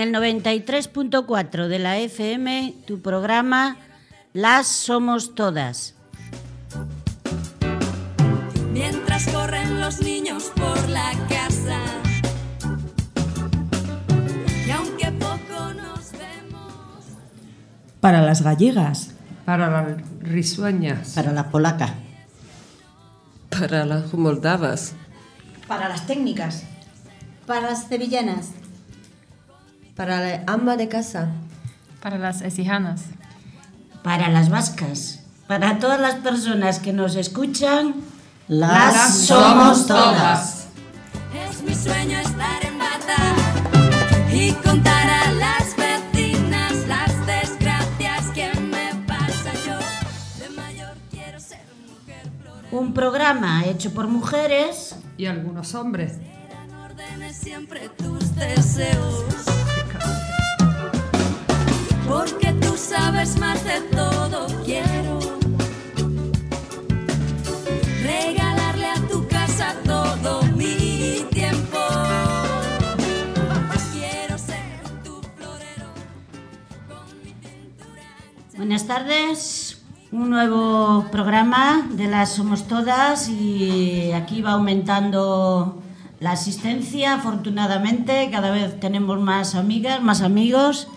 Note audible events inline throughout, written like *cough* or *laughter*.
En el 93.4 de la FM, tu programa Las Somos Todas. Mientras corren los niños por la casa. Y aunque poco nos vemos. Para las gallegas. Para las risueñas. Para las polacas. Para las moldavas. Para las técnicas. Para las sevillanas. Para la ama de casa. Para las exijanas. Para las vascas. Para todas las personas que nos escuchan. Las, Las somos todas. Es mi sueño estar en bata y contar a las vecinas las desgracias que me pasa yo. De mayor quiero ser mujer florera. Un programa hecho por mujeres Y algunos hombres. En órdenes siempre tus deseos. Porque tú sabes más de todo, quiero regalarle a tu casa todo mi tiempo. Quiero ser tu florero con mi pintura. Buenas tardes, un nuevo programa de las Somos Todas y aquí va aumentando la asistencia, afortunadamente, cada vez tenemos más amigas, más amigos.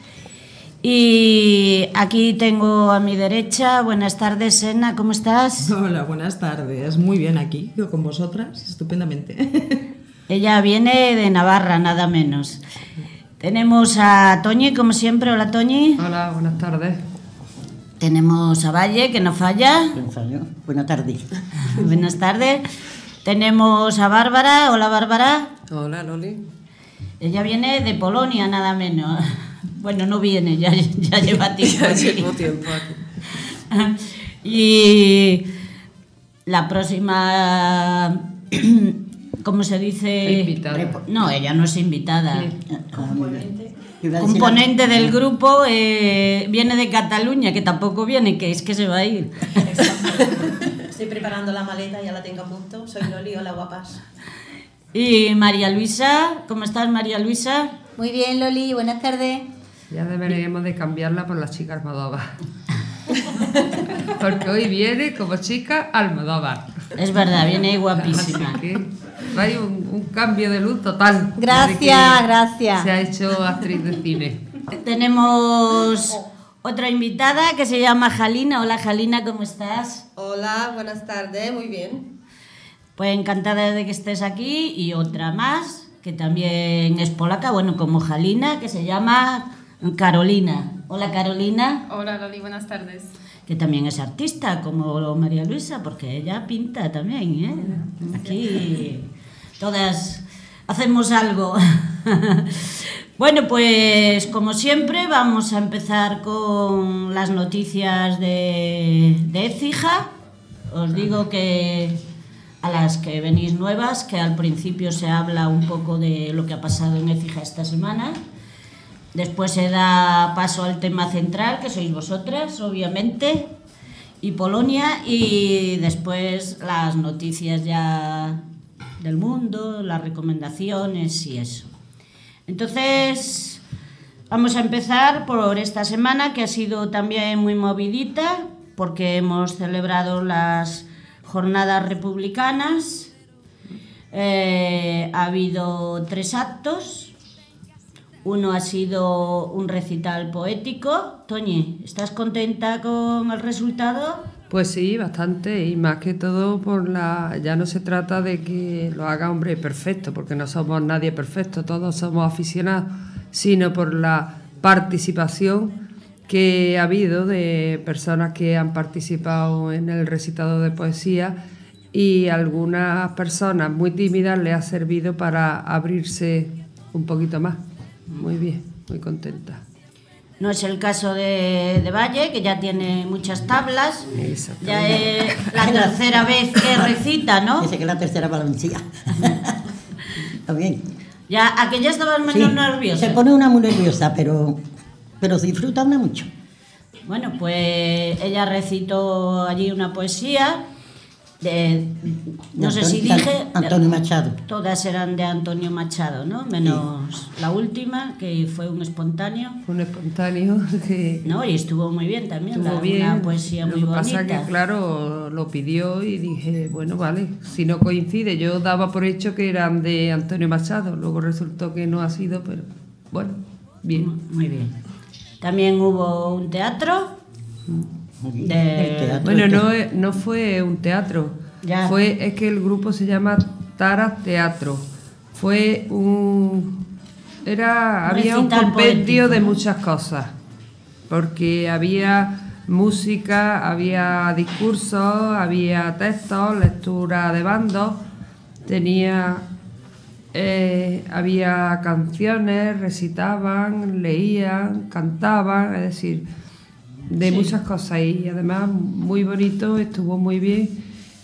Y aquí tengo a mi derecha, buenas tardes, Sena, ¿cómo estás? Hola, buenas tardes. Muy bien aquí, yo con vosotras, estupendamente. *laughs* Ella viene de Navarra, nada menos. Tenemos a Toñi, como siempre, hola Toñi. Hola, buenas tardes. Tenemos a Valle, que no falla. Buenas tardes. *laughs* Buenas tardes. Tenemos a Bárbara. Hola Bárbara. Hola, Loli. Ella viene de Polonia, nada menos. Bueno, no viene, ya, *laughs* ya lleva tiempo. Ya aquí. llevo tiempo aquí. *laughs* Y la próxima, *clears throat* ¿cómo se dice? Invitada. No, ella no es invitada. Iba a decir Componente del grupo eh, viene de Cataluña, que tampoco viene, que es que se va a ir. *laughs* Estoy preparando la maleta, ya la tengo a punto. Soy Loli, hola guapas. Y María Luisa, ¿cómo estás María Luisa? Muy bien, Loli, buenas tardes. Ya deberíamos de cambiarla por la chica Almodóvar. Porque hoy viene como chica Almodóvar. Es verdad, viene guapísima. hay un, un cambio de luz total. Gracias, gracias. Se ha hecho actriz de cine. Tenemos otra invitada que se llama Jalina. Hola Jalina, ¿cómo estás? Hola, buenas tardes, muy bien. Pues encantada de que estés aquí y otra más que también es polaca, bueno, como Jalina, que se llama Carolina. Hola Carolina, Hola Loli, buenas tardes. que también es artista como María Luisa, porque ella pinta también, ¿eh? Aquí todas hacemos algo. *laughs* Bueno, pues como siempre vamos a empezar con las noticias de, de Écija. Os digo que a las que venís nuevas, que al principio se habla un poco de lo que ha pasado en Écija esta semana. Después se da paso al tema central, que sois vosotras, obviamente, y Polonia, y después las noticias ya del mundo, las recomendaciones y eso. Entonces, vamos a empezar por esta semana que ha sido también muy movidita, porque hemos celebrado las jornadas republicanas. Eh, ha habido tres actos. Uno ha sido un recital poético. Toñi, ¿estás contenta con el resultado? Pues sí, bastante, y más que todo por la. Ya no se trata de que lo haga hombre perfecto, porque no somos nadie perfecto, todos somos aficionados, sino por la participación que ha habido de personas que han participado en el recitado de poesía y algunas personas muy tímidas le ha servido para abrirse un poquito más. Muy bien, muy contenta. No es el caso de, de Valle, que ya tiene muchas tablas. Ya es la tercera vez que recita, ¿no? Dice que es la tercera Valencia. *laughs* Está bien. Ya, ¿A que ya estabas menos Sí, nerviosa? Se pone una muy nerviosa, pero, pero se disfruta una mucho. Bueno, pues ella recitó allí una poesía de- no sé si dije... Antonio Machado. Todas eran de Antonio Machado, ¿no? Menos la última, que fue un espontáneo. Un espontáneo *laughs* que No, y estuvo muy bien también, estuvo la- bien. una poesía Lo muy que pasa bonita. que, claro, lo pidió y dije, bueno, vale, si no coincide, yo daba por hecho que eran de Antonio Machado, luego resultó que no ha sido, pero bueno, bien. Muy bien. También hubo un teatro. El De, teatro. Bueno, no, no fue un teatro, Ya. fue, es que el grupo se llama Tara Teatro. Fue un... Era, había un compendio poético, de ¿no? muchas cosas, porque había música, había discursos, había textos, lectura de bandos, tenía... eh, había canciones, recitaban, leían, cantaban, es decir, de muchas cosas. Y además muy bonito, estuvo muy bien.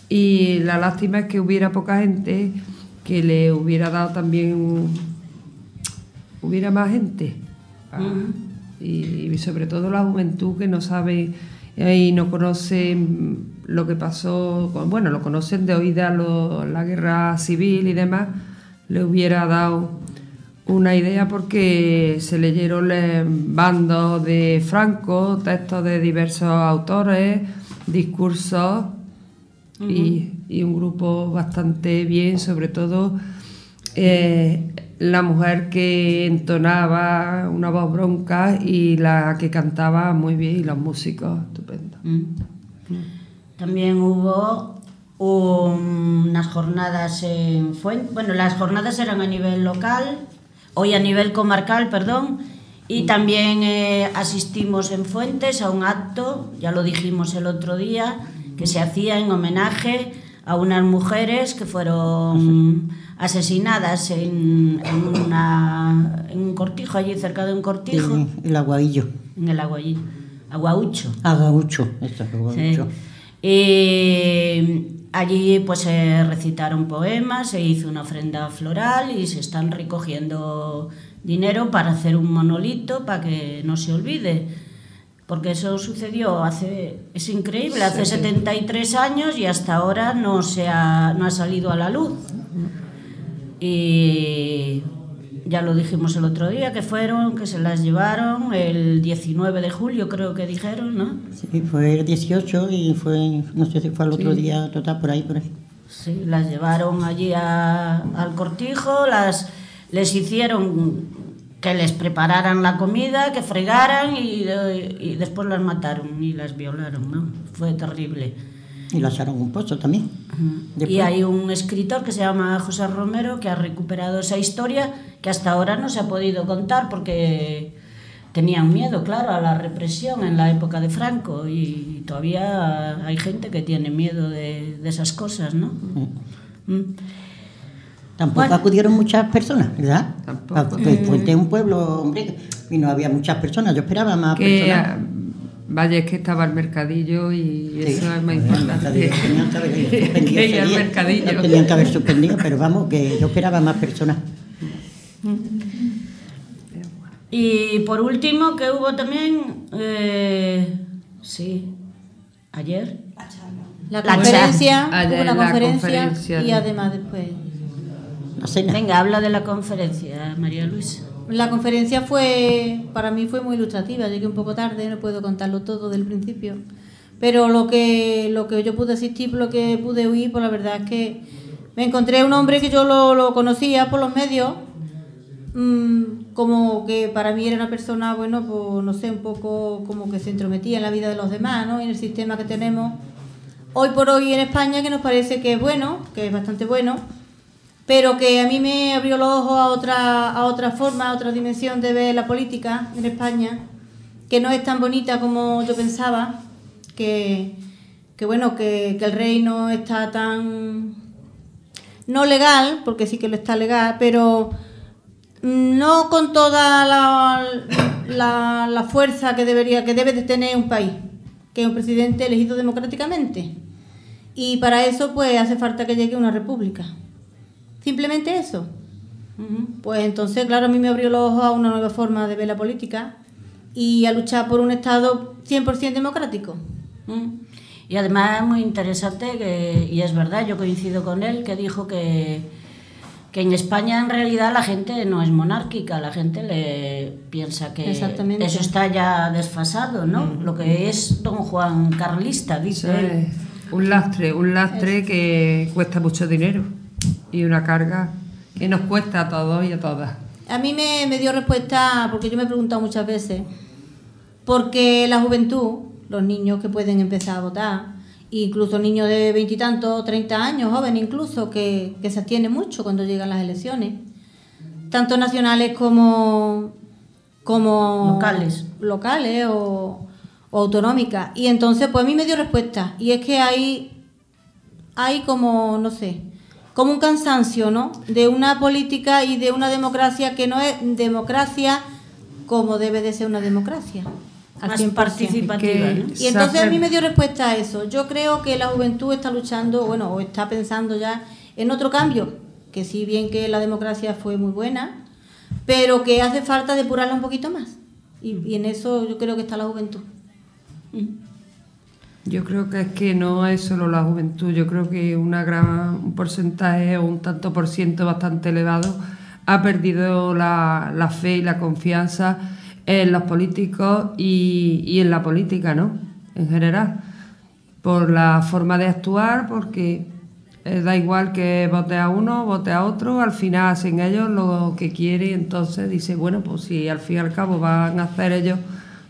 Y la lástima es que hubiera poca gente que le hubiera dado también hubiera más gente. Ah, y, y sobre todo la juventud que no sabe y no conoce lo que pasó con- bueno lo conocen de oída lo- la guerra civil y demás le hubiera dado una idea porque se leyeron bandos de Franco, textos de diversos autores, discursos y, y un grupo bastante bien, sobre todo eh, la mujer que entonaba una voz bronca y la que cantaba muy bien y los músicos estupendo. Mm. También hubo un- unas jornadas en Fuente. Bueno, las jornadas eran a nivel local, hoy a nivel comarcal, perdón. Y también eh, asistimos en Fuentes a un acto, ya lo dijimos el otro día, que se hacía en homenaje a unas mujeres que fueron asesinadas en, en una- en un cortijo, allí cerca de un cortijo, El, el aguadillo. en el Aguaí- Aguaucho. Agaucho. Esto es Agaucho. Sí. Y allí pues se recitaron poemas, se hizo una ofrenda floral y se están recogiendo dinero para hacer un monolito para que no se olvide. Porque eso sucedió hace, es increíble, hace 73 años y hasta ahora no, se ha, no ha salido a la luz. Y ya lo dijimos el otro día, que fueron, que se las llevaron el 19 de julio, creo que dijeron, ¿no? Sí, fue el 18 y fue, no sé si fue el otro día, total, por ahí, por ahí. Sí, las llevaron allí a- al cortijo, las, les hicieron que les prepararan la comida, que fregaran y, y después las mataron y las violaron, ¿no? Fue terrible. Y la echaron un pozo también. Y hay un escritor que se llama José Romero que ha recuperado esa historia que hasta ahora no se ha podido contar porque tenían miedo, claro, a la represión en la época de Franco y todavía hay gente que tiene miedo de, de esas cosas, ¿no? Mm. Tampoco Bueno. acudieron muchas personas, ¿verdad? Tampoco. Porque Fuente es un pueblo, hombre, y no había muchas personas. Yo esperaba más Que personas. Vaya es que estaba el mercadillo y Sí, eso es más el importante. tenían *laughs* que haber suspendido mercadillo. Lo Tenían que haber suspendido, pero vamos, que yo esperaba más personas. Y por último, que hubo también, eh, sí, ayer, La La conferencia, charla. hubo Ayer una la conferencia, conferencia y de- además después. La cena. venga, habla de la conferencia, María Luisa. La conferencia fue, para mí fue muy ilustrativa, llegué un poco tarde, no puedo contarlo todo del principio, pero lo que, lo que yo pude asistir, lo que pude oír, pues la verdad es que me encontré un hombre que yo lo, lo conocía por los medios, mm, como que para mí era una persona, bueno, pues no sé, un poco como que se entrometía en la vida de los demás, ¿no? En el sistema que tenemos hoy por hoy en España, que nos parece que es bueno, que es bastante bueno, pero que a mí me abrió los ojos a otra, a otra forma, a otra dimensión de ver la política en España, que no es tan bonita como yo pensaba, que, que bueno, que, que el rey no está tan no legal, porque sí que lo está legal, pero no con toda la, la, la fuerza que debería, que debe de tener un país, que es un presidente elegido democráticamente. Y para eso pues hace falta que llegue una república. Simplemente eso. Pues entonces, claro, a mí me abrió los ojos a una nueva forma de ver la política y a luchar por un Estado 100% democrático. Mm. Y además muy interesante, que, y es verdad, yo coincido con él, que dijo que, que en España en realidad la gente no es monárquica, la gente le piensa que Exactamente. eso está ya desfasado, ¿no? Lo que es don Juan Carlista, dice él. es un lastre, un lastre que cuesta mucho dinero y una carga que nos cuesta a todos y a todas. A mí me, me dio respuesta, porque yo me he preguntado muchas veces, porque la juventud, los niños que pueden empezar a votar, incluso niños de veintitantos, treinta años, jóvenes incluso, que, que se abstienen mucho cuando llegan las elecciones, tanto nacionales como, como Locales. locales o, o autonómicas. Y entonces, pues a mí me dio respuesta, y es que hay, hay como, no sé, como un cansancio, ¿no? De una política y de una democracia que no es democracia como debe de ser una democracia. al Más 100%. participativa, ¿no? Y entonces a mí me dio respuesta a eso. Yo creo que la juventud está luchando, bueno, o está pensando ya en otro cambio, que sí bien que la democracia fue muy buena, pero que hace falta depurarla un poquito más. Y, y en eso yo creo que está la juventud. Yo creo que es que no es solo la juventud, yo creo que una gran un porcentaje o un tanto por ciento bastante elevado ha perdido la, fe y la confianza en los políticos y, y en la política, ¿no? En general. Por la forma de actuar, porque eh, da igual que vote a uno, vote a otro, al final hacen ellos lo que quieren, entonces dice, bueno, pues si al fin y al cabo van a hacer ellos,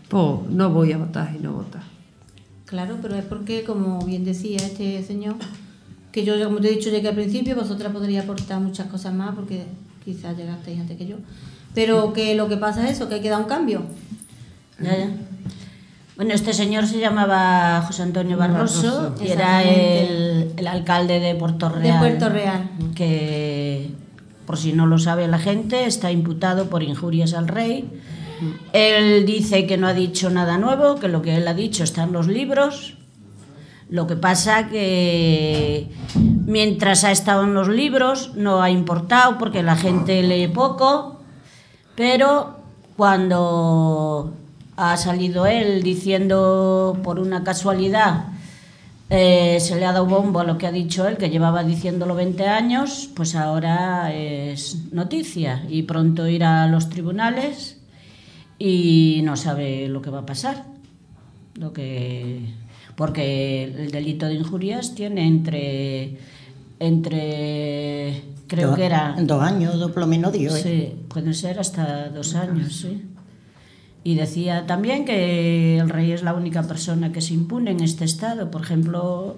pues no voy a votar y no votar. Claro, pero es porque, como bien decía este señor, que yo, como te he dicho, llegué al principio, vosotras podría aportar muchas cosas más, porque quizás llegasteis antes que yo. Pero que lo que pasa es eso, que hay que dar un cambio. Ya, ya. Bueno, este señor se llamaba José Antonio Barroso, Barroso. y era el, el alcalde de Puerto De Real. Puerto Real. Que, por si no lo sabe la gente, está imputado por injurias al rey. Él dice que no ha dicho nada nuevo, que lo que él ha dicho está en los libros. Lo que pasa que mientras ha estado en los libros no ha importado porque la gente lee poco, pero cuando ha salido él diciendo por una casualidad, eh, se le ha dado bombo a lo que ha dicho él, que llevaba diciéndolo 20 años, pues ahora es noticia y pronto irá a los tribunales y no sabe lo que va a pasar. Lo que porque el delito de injurias tiene entre entre creo que era Dos años, dos por lo menos dio. ¿eh? Sí, pueden ser hasta dos años, sí. Y decía también que el rey es la única persona que se impune en este estado. Por ejemplo,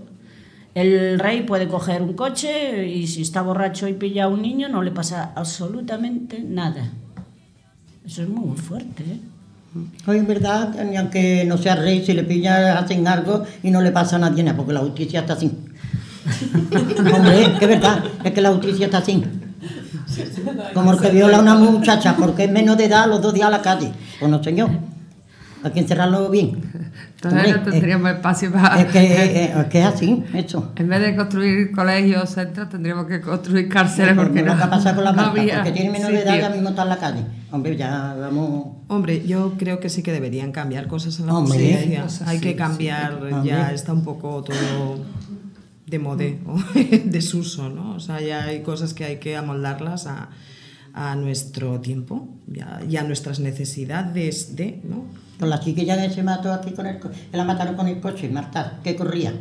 el rey puede coger un coche y si está borracho y pilla a un niño no le pasa absolutamente nada. Eso es muy fuerte, ¿eh? Hoy en verdad, ni aunque no sea rey, si le pilla, hacen algo y no le pasa a nadie nada, porque la justicia está así. *laughs* Hombre, que es verdad, es que la justicia está así. Como el que viola a una muchacha porque es menos de edad, los dos días a la calle. Pues no, señor. Hay que encerrarlo bien. *laughs* Entonces no tendríamos espacio para... Es que, es, es que es así, eso. En vez de construir colegios o centros, tendríamos que construir cárceles porque lo no, que pasa con la *laughs* no marca, había porque tiene menos de edad, ya mismo está en la calle. Hombre, ya vamos. Hombre, yo creo que sí que deberían cambiar cosas en la Hombre, cosas, Hay sí, que sí. cambiar, Hombre. ya está un poco todo de modé o *laughs* desuso, ¿no? O sea, ya hay cosas que hay que amoldarlas a, a nuestro tiempo ya- y a nuestras necesidades de, ¿no? Con la chiquilla que se mató aquí con el coche, la mataron con el coche, Marta, que corría.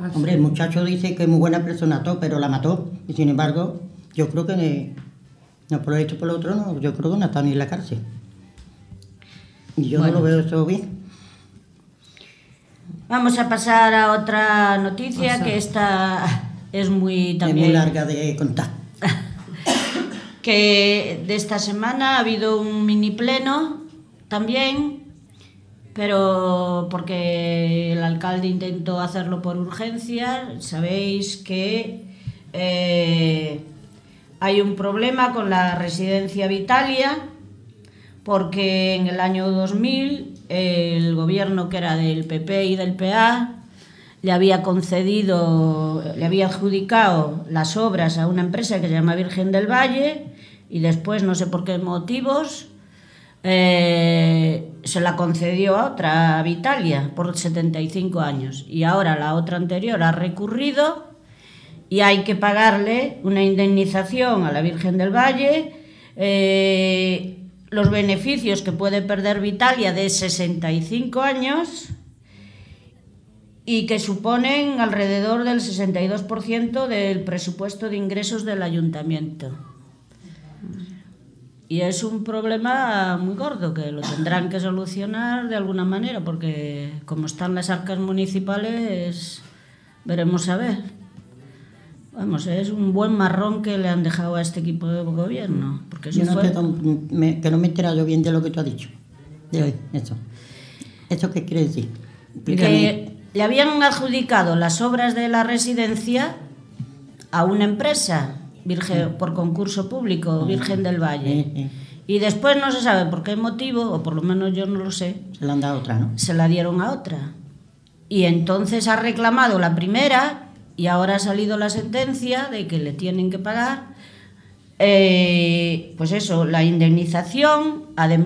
Ah, Hombre, el muchacho dice que es muy buena persona, todo, pero la mató. Y sin embargo, yo creo que ne- no por esto por lo otro, no, yo creo que no está ni en la cárcel. Y yo Bueno. no lo veo eso bien. Vamos a pasar a otra noticia que esta es muy Es también muy larga de contar. *laughs* que de esta semana ha habido un mini pleno también, pero porque el alcalde intentó hacerlo por urgencia. Sabéis que eh, hay un problema con la residencia Vitalia, porque en el año 2000 el gobierno que era del PP y del PA le había concedido, le había adjudicado las obras a una empresa que se llama Virgen del Valle y después, no sé por qué motivos, eh, se la concedió a otra, a Vitalia, por 75 años. Y ahora la otra anterior ha recurrido y hay que pagarle una indemnización a la Virgen del Valle, eh, los beneficios que puede perder Vitalia de 65 años y que suponen alrededor del 62% del presupuesto de ingresos del ayuntamiento. Y es un problema muy gordo que lo tendrán que solucionar de alguna manera, porque como están las arcas municipales, veremos a ver. Vamos, es un buen marrón que le han dejado a este equipo de gobierno. Porque eso Yo no fue- me- que no me he enterado bien de lo que tú has dicho. De hoy, eso. ¿Eso qué quiere decir? Que le habían adjudicado las obras de la residencia a una empresa Virgen, por concurso público, Virgen del Valle. Sí. Y después no se sabe por qué motivo, o por lo menos yo no lo sé, Se le han dado otra, ¿no? se la dieron a otra. Y entonces ha reclamado la primera y ahora ha salido la sentencia de que le tienen que pagar, eh, pues eso, la indemnización a de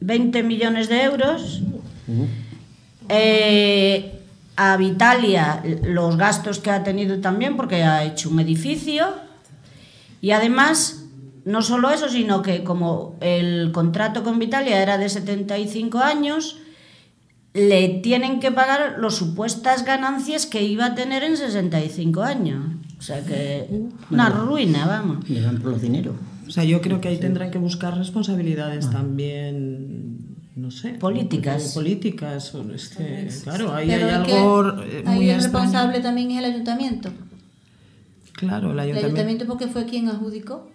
20 millones de euros. Eh, a Vitalia los gastos que ha tenido también porque ha hecho un edificio. Y además no solo eso sino que como el contrato con Vitalia era de 75 años le tienen que pagar las supuestas ganancias que iba a tener en 65 años. O sea que una ruina vamos. Le dan por los dineros. O sea, yo creo que ahí tendrán que buscar responsabilidades también, no sé. Políticas. Políticas. o es que, claro, ahí Pero hay algo eh, ahí muy el extraño. responsable también es el ayuntamiento. Claro, el El ayuntamiento. ayuntamiento porque fue quien adjudicó.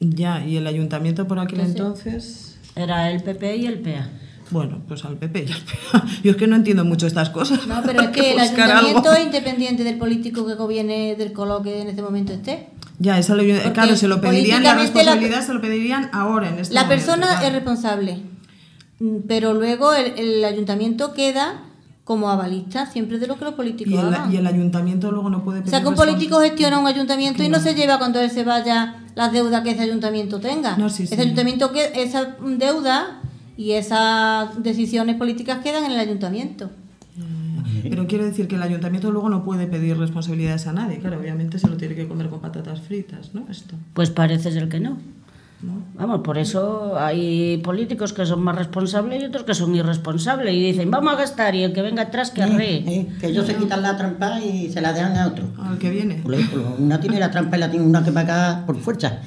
Ya, y el ayuntamiento por aquel Entonces- entonces. era el PP y el PA Bueno, pues al PP y al PA. *laughs* Yo es que no entiendo mucho estas cosas. No, pero es *laughs* que el ayuntamiento es independiente del político que gobierne del color que en este momento esté. Ya, eso lo- Porque claro, se lo pedirían, la responsabilidad se lo pedirían ahora, en este La momento, persona claro. es responsable, pero luego el, el ayuntamiento queda como avalista siempre de lo que los políticos y el, hagan. y el ayuntamiento luego no puede O pedir sea, que un político gestiona un ayuntamiento y no se lleva cuando él se vaya las deudas que ese ayuntamiento tenga. No, sí, sí. Ese ayuntamiento que esa deuda y esas decisiones políticas quedan en el ayuntamiento. Pero quiero decir que el ayuntamiento luego no puede pedir responsabilidades a nadie. Claro, obviamente se lo tiene que comer con patatas fritas, ¿no? Esto. Pues parece ser que no. Vamos, por eso hay políticos que son más responsables y otros que son irresponsables y dicen, vamos a gastar y el que venga atrás que arree. Eh, que ellos se quitan la trampa y se la dejan a otro. Al que viene. Por ejemplo, una tiene la trampa y la tiene una que pagar por fuerza.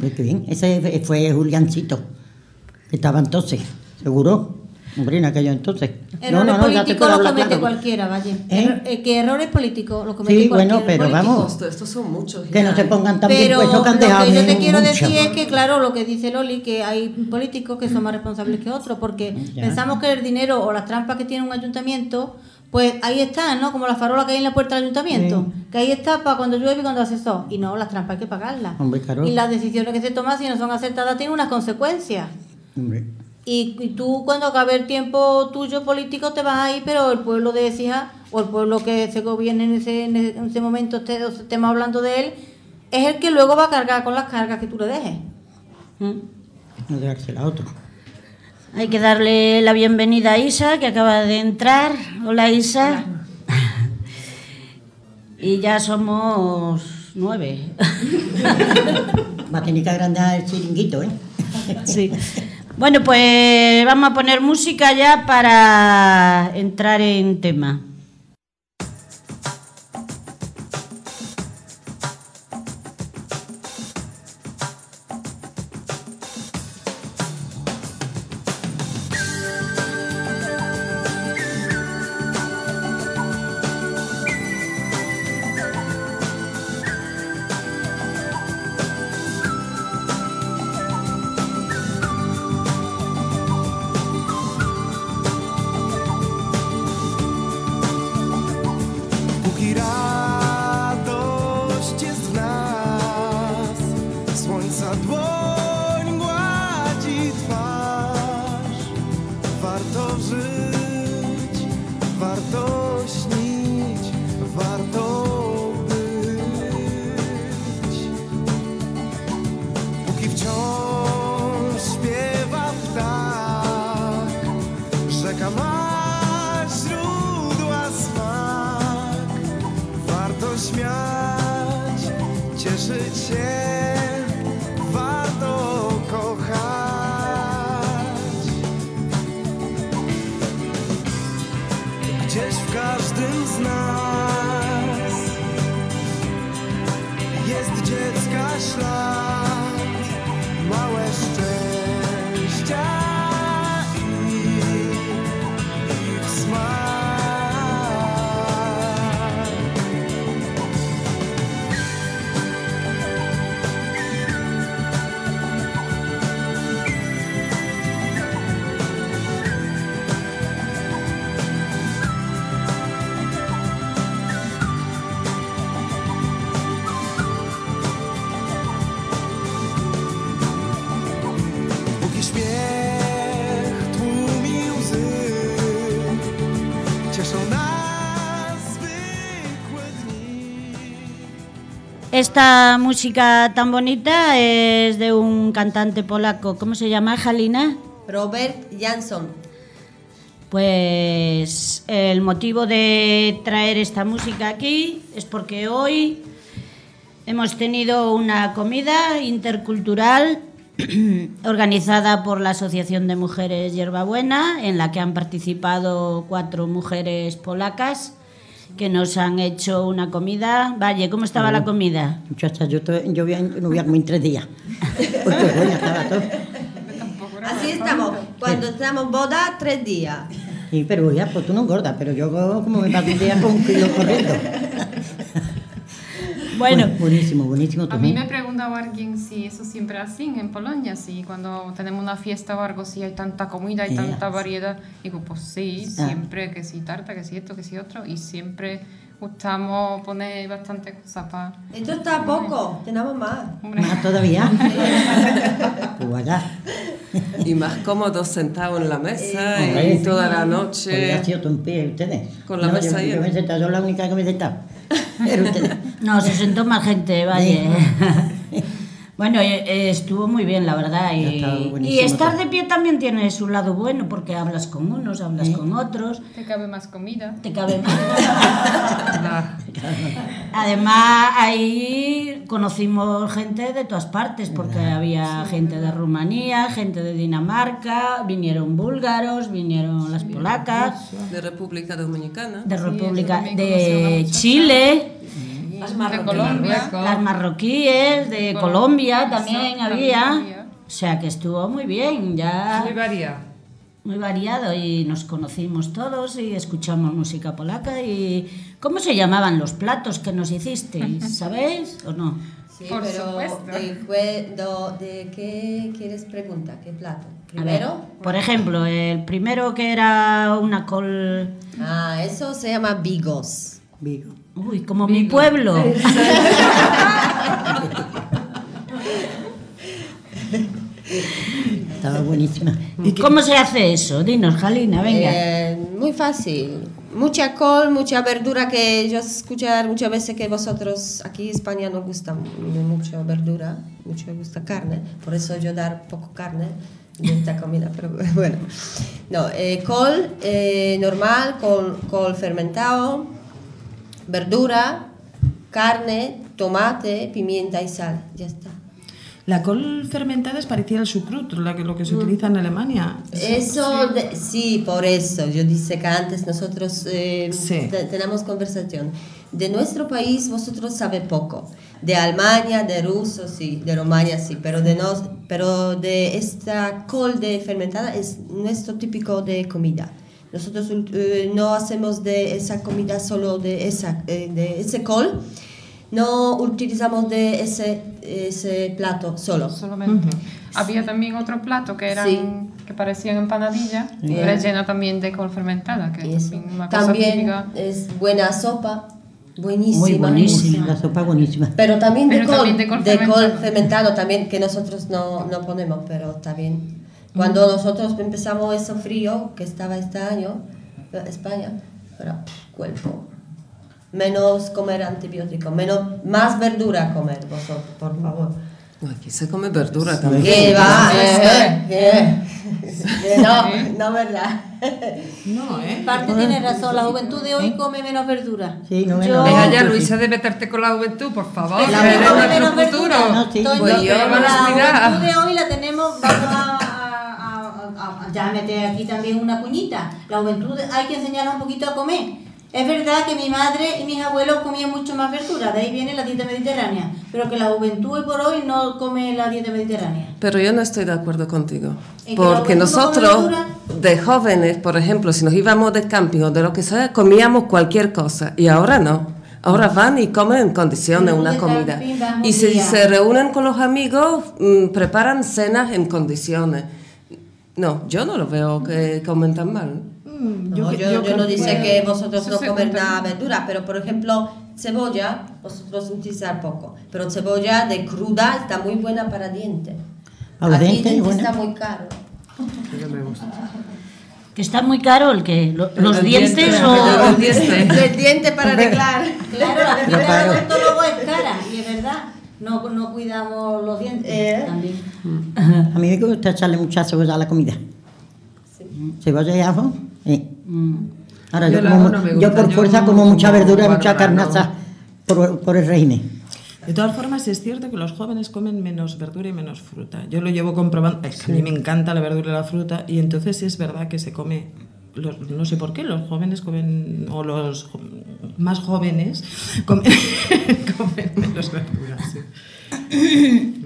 Qué bien. Ese fue Juliancito, que estaba entonces, seguro. Hombre, en aquello entonces. Errores ya te políticos puedo los comete claro. cualquiera, vaya. ¿Eh? Eh, que errores políticos los comete Sí, bueno, cualquier pero político. vamos. Esto- estos son muchos. Que no se pongan tan bien Pero puestos que han lo que yo te bien quiero mucho. decir es que, claro, lo que dice Loli, que hay políticos que son más responsables que otros, porque Ya. pensamos que el dinero o las trampas que tiene un ayuntamiento, pues ahí están, ¿no? Como la farola que hay en la puerta del ayuntamiento, que ahí está para cuando llueve y cuando hace sol. Y no, las trampas hay que pagarlas. Hombre, claro. Y las decisiones que se toman, si no son acertadas, tienen unas consecuencias. Hombre, Y, y tú cuando acabe el tiempo tuyo político te vas ahí, pero el pueblo de Écija o el pueblo que se gobierne en ese, en ese- en ese momento, o estemos hablando de él, es el que luego va a cargar con las cargas que tú le dejes. ¿Mm? no dejársela a otro. Hay que darle la bienvenida a Isa, que acaba de entrar. Hola Isa. Y ya somos nueve. *laughs* Va a tener que agrandar el chiringuito, ¿eh? Sí. Bueno, pues vamos a poner música ya para entrar en tema. Esta música tan bonita es de un cantante polaco, ¿cómo se llama, Jalina? Robert Jansson. Pues el motivo de traer esta música aquí es porque hoy hemos tenido una comida intercultural *clears throat* organizada por la Asociación de Mujeres Hierbabuena, en la que han participado cuatro mujeres polacas que nos han hecho una comida. Valle, ¿cómo estaba la comida? Muchacha, yo, yo voy a- no voy a comer en tres días. *laughs* Porque bueno, estaba todo. Así estamos. Cuando estamos boda, tres días. Sí, pero ya, pues tú no engordas, pero yo como me paso un día con un kilo corriendo. Bueno, buenísimo, buenísimo A mí me preguntaba alguien si eso siempre es así en Polonia, si cuando tenemos una fiesta o algo, si hay tanta comida y Ya. tanta variedad. Digo, pues sí, Ah. siempre que si tarta, que si esto, que si otro, y siempre gustamos poner bastante cosas para... Esto está poco, tenemos más. Más todavía. *laughs* Pues allá. Y más cómodos sentados en la mesa Hombre, y toda la noche. ha sido en pie, ustedes. Con la No, mesa yo, yo me he sentado, yo la única que me he sentado. *laughs* Pero ustedes. no, se sentó más gente, Valle. Bueno, eh, eh, estuvo muy bien, la verdad. Y, estar todo. de pie también tiene su lado bueno, porque hablas con unos, hablas con otros, Te cabe más comida. te cabe más. *laughs* Además, ahí conocimos gente de todas partes, porque había gente de Rumanía, gente de Dinamarca, vinieron búlgaros, vinieron las polacas, De República Dominicana. de República conocí a muchacha. Chile, de Colombia. las marroquíes, de Colombia también Exacto, había. había. O sea que estuvo muy bien, ya Muy variado. muy variado y nos conocimos todos y escuchamos música polaca y ¿cómo se llamaban los platos que nos hicisteis? *laughs* ¿Sabéis o no? Sí, Por pero supuesto. de, do- ¿de qué quieres preguntar? ¿Qué plato? A ver, Primero. por ejemplo, el primero que era una col, Ah, eso se llama bigos. Vigo. Uy, como mi pueblo. Estaba buenísima. ¿Cómo se hace eso? Dinos, Jalina, venga. Eh, muy fácil. Mucha col, mucha verdura que yo escuchar muchas veces que vosotros aquí en España no gusta mucho verdura, mucho gusta carne, por eso yo dar poco carne de esta comida, pero *laughs* bueno. No, eh, col eh, normal, col, col fermentado, verdura, carne, tomate, pimienta y sal, ya está. La col fermentada es parecida al sucrut, la que, lo que se utiliza en Alemania. Eso, de- sí, por eso. Yo dije que antes nosotros eh, Sí. te- tenemos conversación. De nuestro país vosotros sabe poco. De Alemania, de ruso, sí. De Rumania, sí. Pero de, nos, pero de esta col de fermentada es nuestro típico de comida. Nosotros eh, no hacemos de esa comida solo de, esa, eh, de ese col. No utilizamos de ese, ese plato solo. Solamente. Había también otro plato que eran Sí. que parecían empanadillas, rellena también de col fermentada, que es también una cosa También típica. es buena sopa, buenísima. Muy buenísima. La sopa buenísima. Pero también, de, Pero col, también de col de col fermentado. también, que nosotros no, no ponemos, pero bien. Cuando nosotros empezamos ese frío, que estaba este año, en España, era cuerpo. Menos comer antibiótico, menos, más verdura comer, vosotros, por favor. No, Aquí se come verdura también. ¿Qué va? Sí, Eh, eh, eh, No, no, verdad. No, ¿eh? Parte tiene razón, la juventud de hoy come menos verdura. Sí, no me Yo- Deja ya, Luisa, de meterte con la juventud, por favor. La eres come menos verdura. futuro. No, sí. Pues yo, la juventud de hoy la tenemos, vamos a- ya meter aquí también una cuñita. La juventud hay que enseñarla un poquito a comer. Es verdad que mi madre y mis abuelos comían mucho más verdura, de ahí viene la dieta mediterránea, pero que la juventud hoy por hoy no come la dieta mediterránea. Pero yo no estoy de acuerdo contigo. ¿En que la Porque no nosotros, de jóvenes, por ejemplo, si nos íbamos de camping o de lo que sea, comíamos cualquier cosa. Y ahora no. Ahora van y comen en condiciones una comida. Y si día. se reúnen con los amigos, mm, preparan cenas en condiciones. No, yo no lo veo que comen tan mal. Mm, Yo, que- yo, yo creo no dice que vosotros no contamina. nada verdura, pero por ejemplo, cebolla, vosotros utilizar poco. Pero cebolla de cruda está muy buena para dientes. Para los Aquí dientes, diente buena. está muy caro. Que está muy caro el que los del dientes diente, o el *laughs* diente. El diente para arreglar. Claro, la odontólogo es cara y es verdad. No, no cuidamos los dientes Eh. también. A mí me gusta echarle mucha cebolla a la comida. Cebolla y ajo. sí. Ahora Yo yo, como, no me yo por yo fuerza como- como mucha como verdura y mucha Bárbara, no. carnaza por, por el régimen. De todas formas, es cierto que los jóvenes comen menos verdura y menos fruta. Yo lo llevo comprobando. Es que a mí me encanta la verdura y la fruta. Y entonces sí es verdad que se come. Los- no sé por qué, los jóvenes comen. O los jo- más jóvenes *laughs* comen, comen menos verdura. sí. *coughs*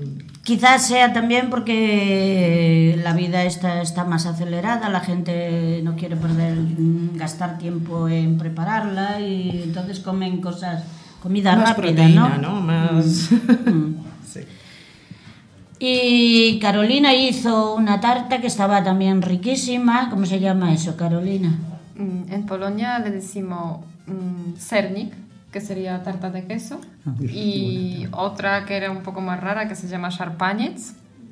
Quizás sea también porque la vida está, está más acelerada, la gente no quiere perder, mm, gastar tiempo en prepararla y entonces comen cosas, comida Más rápida, proteína, ¿no? ¿no? Más. Mm. *laughs* Y Carolina hizo una tarta que estaba también riquísima. ¿Cómo se llama eso, Carolina? Mm, En Polonia le decimos mm, sernik, que sería tarta de queso, y otra que era un poco más rara que se llama szarpaniec,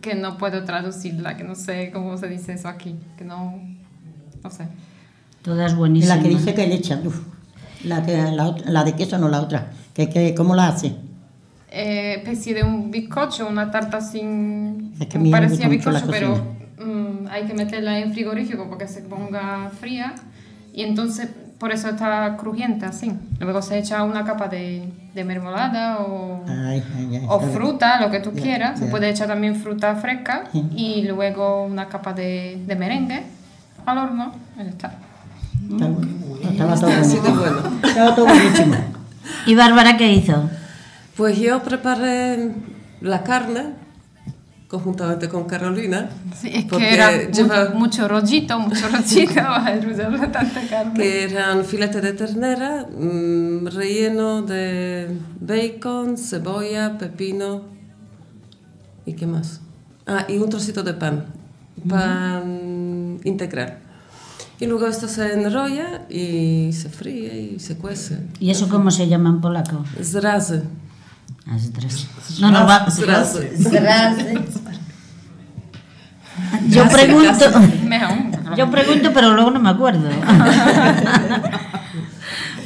que no puedo traducirla, que no sé cómo se dice eso aquí, que no, no sé. Todas Y buenísimas. la que dice que le echa, uf, la, que, la, otra- la de queso no la otra. Que, que, ¿Cómo la hace? Eh, especie de un bizcocho, una tarta sin... Es que parecía bizcocho, pero mm, hay que meterla en frigorífico porque se ponga fría y entonces por eso está crujiente así. Luego se echa una capa de, de mermelada o, Ay, ay, ay, o fruta, lo que tú quieras. Se puede echar también fruta fresca y luego una capa de, de merengue al horno ya está. Está bueno. Estaba todo *laughs* bueno. Estaba todo buenísimo. ¿Y Bárbara qué hizo? Pues yo preparé la carne conjuntamente con Carolina. Sí, es porque que era mu- lleva- mucho rollito, mucho *laughs* rollito, *laughs* lleva tanta carne. que eran filetes de ternera mm, relleno de bacon, cebolla, pepino y qué más. Ah, y un trocito de pan, pan integral. Y luego esto se enrolla y se fríe y se cuece. ¿Y eso cómo se llama en polaco? Zrazy. No, no, va. Yo pregunto, Mejor. yo pregunto, pero luego no me acuerdo.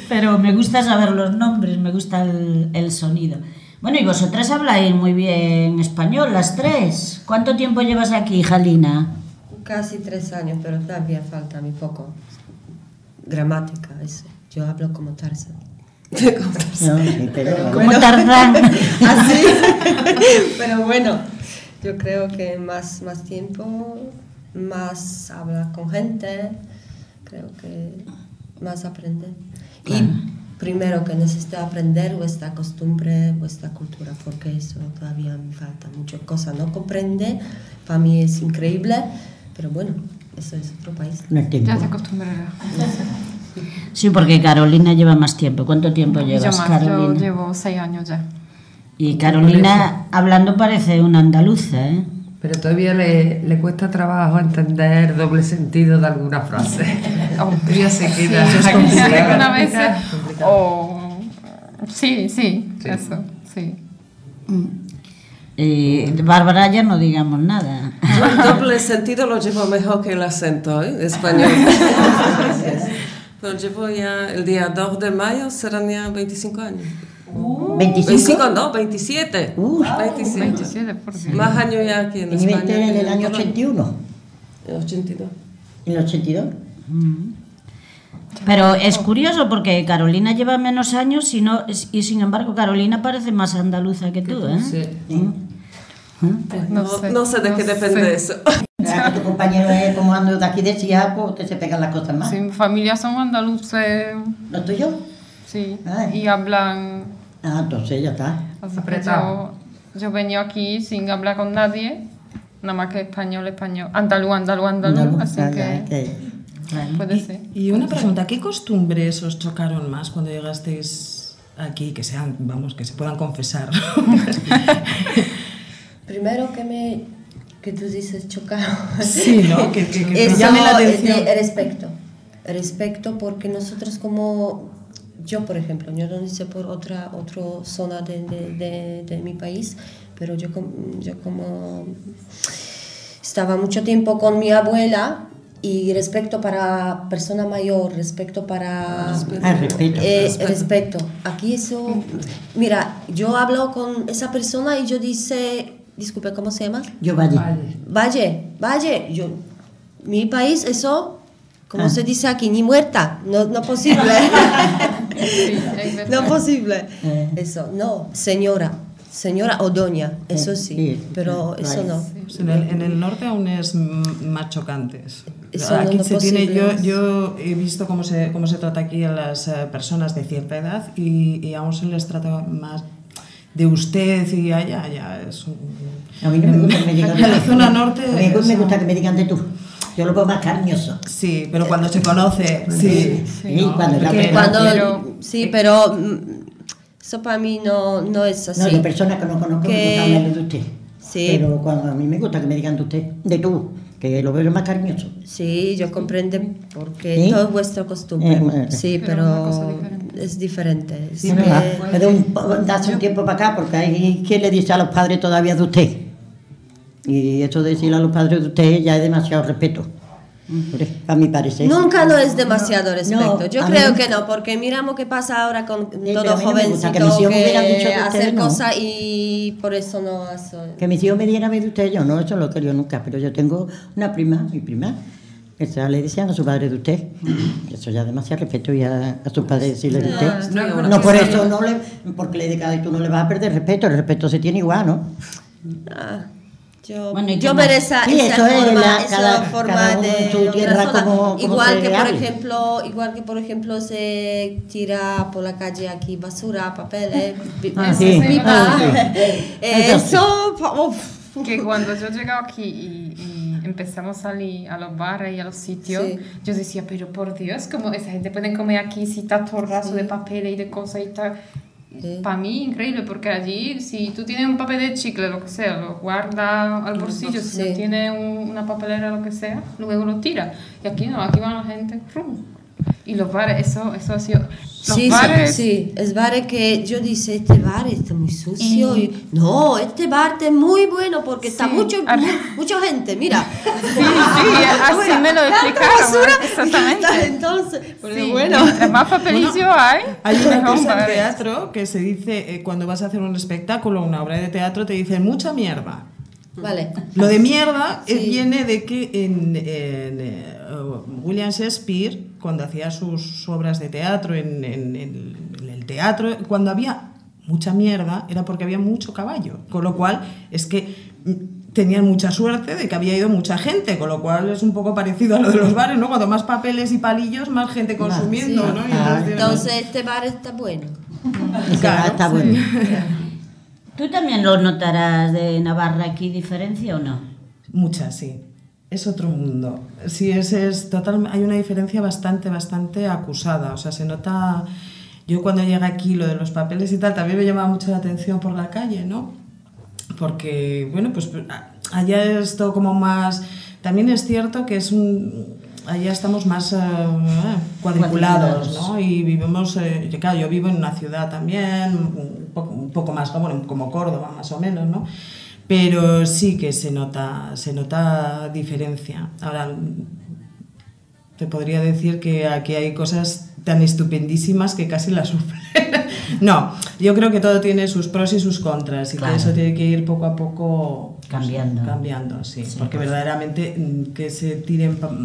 Pero me gusta saber los nombres, me gusta el, el sonido. Bueno, y vosotras habláis muy bien español, las tres. ¿Cuánto tiempo llevas aquí, Jalina? Casi tres años, pero todavía falta muy poco. Gramática, eso. Yo hablo como Tarzan. No, sí, pero, Como Tarzán. Así. *laughs* pero bueno, yo creo que más, más tiempo, más hablar con gente, creo que más aprender. Y primero que necesito aprender vuestra costumbre, vuestra cultura, porque eso todavía me falta muchas cosas. No comprende, para mí es increíble, pero bueno, eso es otro país. no. Ya te acostumbrarás. Sí, porque Carolina lleva más tiempo. ¿Cuánto tiempo Yo llevas, más, yo Carolina? llevo seis años ya. Y Carolina, hablando, parece una andaluza, ¿eh? Pero todavía le, le cuesta trabajo entender doble sentido de alguna frase. *laughs* Oh, Todavía se queda. Sí, se queda alguna vez. complicado. O sí, sí, eso, sí. Y Bárbara ya no digamos nada. Yo el doble sentido lo llevo mejor que el acento ¿eh? español. *laughs* *laughs* Pero llevo ya el día 2 de mayo, serán ya 25 años. ¿25? 25 no, 27. Uh, 27. 27 por Dios. Más años ya aquí en España. en el año Polonia. 81. En 82. ¿En el 82? Pero es curioso porque Carolina lleva menos años y, no, y sin embargo Carolina parece más andaluza que tú, ¿eh? Sí. No, no sé de qué depende sé. eso. *laughs* Que tu compañero es como ando de aquí decía, pues te se pegan las cosas más. Sí, mi familia son andaluces, ¿Lo tuyo? sí, Ay. y hablan. Ah, entonces ya está. así que yo, yo venía aquí sin hablar con nadie, nada más que español, español, andaluz, andaluz, andaluz, Andaluz, así ya, que ya, que- puede ser. Y una pregunta, ¿qué costumbres os chocaron más cuando llegasteis aquí, que sean, vamos, que se puedan confesar? *laughs* Primero que me que tú dices chocado. Sí, ¿no? *laughs* Que, que, que Eso llame la atención. de respeto. Respeto porque nosotros como yo, por ejemplo, yo no sé por otra, otra zona de, de, de, mi país, pero yo, yo como estaba mucho tiempo con mi abuela y respeto para persona mayor, respeto para... Ah, respeto. Eh, respeto. Aquí eso... Mira, yo hablo con esa persona y yo dice... Disculpe, ¿cómo se llama? Yo vaya. Valle, Valle. Yo, mi país, eso, como Ah. se dice aquí, ni muerta. No, no posible. *laughs* Sí, es verdad. no posible. Eh. Eso, no. Señora. Señora o doña, eso sí. sí, Pero sí, eso no. En, el, en el norte aún es más chocante. Eso no aquí es se tiene, yo, yo he visto cómo se, cómo se trata aquí a las eh, personas de cierta edad y, y aún se les trata más de usted y allá, ya es un... A mí no me gusta que me digan En *laughs* la zona norte... A mí me eso- gusta que me digan de tú. Yo lo veo más cariñoso. Sí, pero cuando se conoce, sí. Sí, cuando la Que persona- cuando, pero- sí, pero mm, eso para mí no, no es así. No, de personas que no conozco me Que- gusta hablarle de usted. Sí. Pero cuando a mí me gusta que me digan de usted, de tú, que lo veo más cariñoso. Sí, yo comprendo porque ¿Sí? todo es vuestra costumbre. Eh, sí, Pero es diferente. Es Sí, que-. Me un, darse un tiempo para acá, porque hay quien le dice a los padres todavía de usted. Y eso de decirle a los padres de usted ya es demasiado respeto. A mi parecer. Nunca no es demasiado respeto. No, Yo a mí creo no. que no, porque miramos qué pasa ahora con pero todo a mí jovencito que mis hijos me hubieran dicho que hacer ustedes, no. cosas y por eso no hace. Que mis hijos me dieran de usted, yo no, eso lo quería nunca. Pero yo tengo una prima, mi prima, que se le decían a su padre de usted. Eso ya demasiado respeto y a, a su padre decirle de usted. no, No, por sí. eso no le, porque le diga tú no le vas a perder respeto, el respeto se tiene igual, ¿no? Yo Bueno, ¿y qué yo ver esa, Sí, esa eso es forma, la- esa cada- forma cada de su tierra como- como igual que por hable. ejemplo igual que por ejemplo se tira por la calle aquí basura papeles Ah, sí. Ah, sí. Eh, *laughs* Eso uf. que cuando yo llegué aquí y, y empezamos a salir a los bares y a los sitios, Sí. yo decía, pero por Dios, como esa gente puede comer aquí si está todo raso de papel y de cosas y tal. Sí. Para mí, increíble, porque allí, si tú tienes un papel de chicle, lo que sea, lo guarda al bolsillo, si no tiene un- una papelera, lo que sea, luego lo tira. Y aquí no, aquí van la gente, ¡frum! Y los bares, eso, eso ha sido. Los Sí, bares. sí, es bar que yo dice, este bar está muy sucio. Y- Y, no, este bar está muy bueno porque está Sí. mucho, Ar- mu- mucha gente, mira. *laughs* Sí, sí, así me lo explicaron. Exactamente. Entonces, pues Sí, bueno. más papelicio hay, Hay una cosa en teatro que se dice, eh, cuando vas a hacer un espectáculo, una obra de teatro, te dicen mucha mierda. Vale. Lo de mierda eh, Sí. viene de que en, en, eh, William Shakespeare, cuando hacía sus obras de teatro en, en- en- en el teatro, cuando había mucha mierda era porque había mucho caballo. Con lo cual es que mm, tenían mucha suerte de que había ido mucha gente, con lo cual es un poco parecido a lo de los bares, ¿no? Cuando más papeles y palillos, más gente consumiendo, Sí. ¿no? Y Ah, Entonces, este bar está bueno. Bar está bueno. *laughs* ¿Tú también lo notarás de Navarra aquí diferencia o no? Muchas, sí. Es otro mundo. Sí, es, es total, hay una diferencia bastante, bastante acusada. O sea, se nota. Yo cuando llegué aquí, lo de los papeles y tal, también me llamaba mucho la atención por la calle, ¿no? Porque, bueno, pues allá es todo como más. También es cierto que es un. Allá estamos más eh, cuadriculados, Cuadriculados. ¿no? Y vivimos. eh, yo, claro, yo vivo en una ciudad también, un poco, un poco más, bueno, como Córdoba, más o menos, ¿no? Pero sí que se nota, se nota diferencia. Ahora, te podría decir que aquí hay cosas tan estupendísimas que casi las sufren. *laughs* no, yo creo que todo tiene sus pros y sus contras y Claro. que eso tiene que ir poco a poco pues, Cambiando. cambiando, sí, Sí, porque pues. verdaderamente mm, que se tiren pa-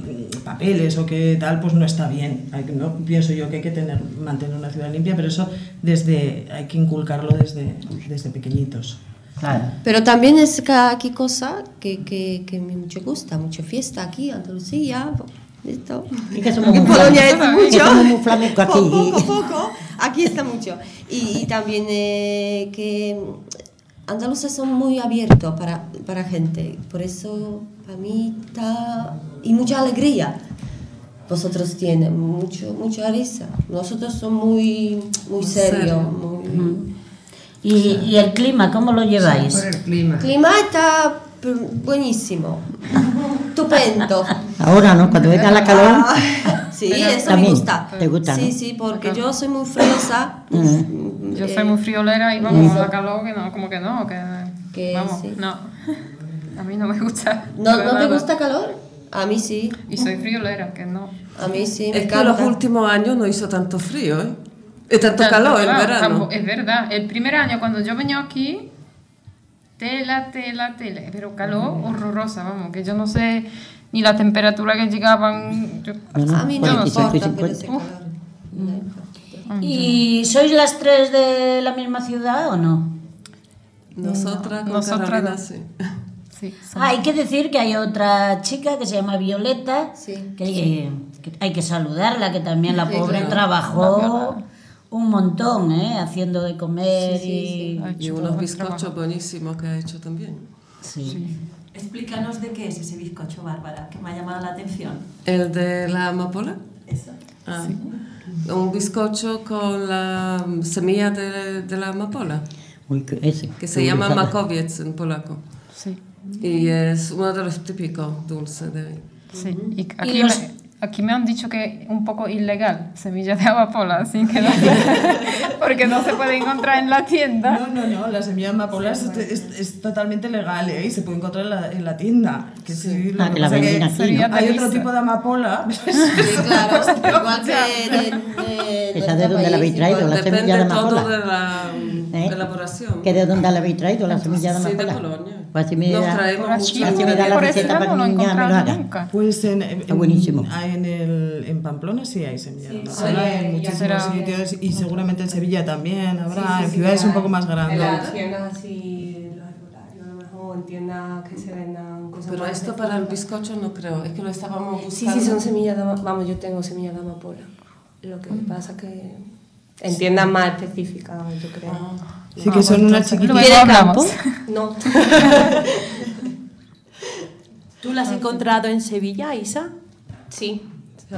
papeles o que tal, pues no está bien. Hay no, pienso yo que hay que tener, mantener una ciudad limpia, pero eso desde, hay que inculcarlo desde, desde pequeñitos. Claro. Pero también es que aquí cosa que, que, que me mucho gusta, mucha fiesta aquí, Andalucía, ¿listo? Y que somos *laughs* En Polonia es mucho. somos muy flamencos aquí. Poco, poco, poco. Aquí está mucho. Y, y también eh, que andaluces son muy abiertos para, para gente. Por eso, para mí está... Y mucha alegría. Vosotros tienen mucho, mucha risa. Nosotros somos muy, muy serios. serio. Muy, ¿Y, y el clima, cómo lo lleváis? Por el clima. El clima está buenísimo. Estupendo. Ahora, ¿no? Cuando venga la calor. Sí, Pero eso me también gusta. te gusta, Sí, ¿no? sí, porque yo soy muy friosa. Mm. Yo Eh, soy muy friolera y vamos a la calor que no, como que no, que, Que vamos, sí. no. *laughs* A mí no me gusta. ¿No, ¿no te gusta calor? A mí sí. Y soy friolera, que no. A mí sí, me Es que en los encanta. últimos años no hizo tanto frío, ¿eh? Y tanto Tanto calor en calor, verano. tampo- Es verdad. El primer año cuando yo venía aquí, tela, tela, tela. Pero calor horrorosa, vamos, que yo no sé ni la temperatura que llegaban. yo- A mí no me 45 y importa que 50. ese calor. ¿Y sois las tres de la misma ciudad o no? Nosotras con Nosotras Carolina, no. sí. Sí, Ah, hay que decir que hay otra chica que se llama Violeta, que, hay, que hay que saludarla, que también la Sí, pobre claro. trabajó un montón, ¿eh? Haciendo de comer y... Y unos bizcochos buenísimos que ha hecho también. Sí. Explícanos de qué es ese bizcocho, Bárbara, que me ha llamado la atención. ¿El de la amapola? Eso. Ah. Un bizcocho con la semilla de, de la amapola. Uy, que ese. Que se Uy, llama esa- makowiec en polaco. Sí. Y es uno de los típicos dulces de ahí. Sí. Y aquí, los- me, aquí me han dicho que un poco ilegal, semilla de amapola, así que no, *laughs* porque no se puede encontrar en la tienda. No, no, no, la semilla de amapola es, es- es totalmente legal ¿eh? y se puede encontrar en la, en la tienda. Que sí, lo Ah, que la venden aquí, ¿no? Hay otro tipo de amapola. *laughs* Sí, claro, *laughs* igual que de, de ¿Esa de dónde la habéis traído? La Depende semilla de todo amapola. de la ¿Eh? elaboración. ¿Que de dónde la habéis traído? La semilla de Sí, de amapola. Polonia. Pues así me Nos da- traemos. Así me da la por ese receta lado para no mi niña me lo haga. nunca. Pues en, Está buenísimo. hay en, el, en Pamplona sí hay semilla de Sí, amapola, sí, en muchísimos será. sitios y seguramente en Sevilla también habrá, Sí, sí, en sí, ciudades un poco más En grandes. las tiendas así, los herbolarios, a lo mejor en tiendas que se vendan cosas Pero esto para el bizcocho no creo, es que lo estábamos Sí, buscando. sí, son semillas de Vamos, yo tengo semillas de amapola. Lo que pasa que en tiendas más específicas, yo creo. Sí, que son unas chiquititas. hablamos. No. *laughs* ¿Tú la has encontrado en Sevilla, Isa? Sí,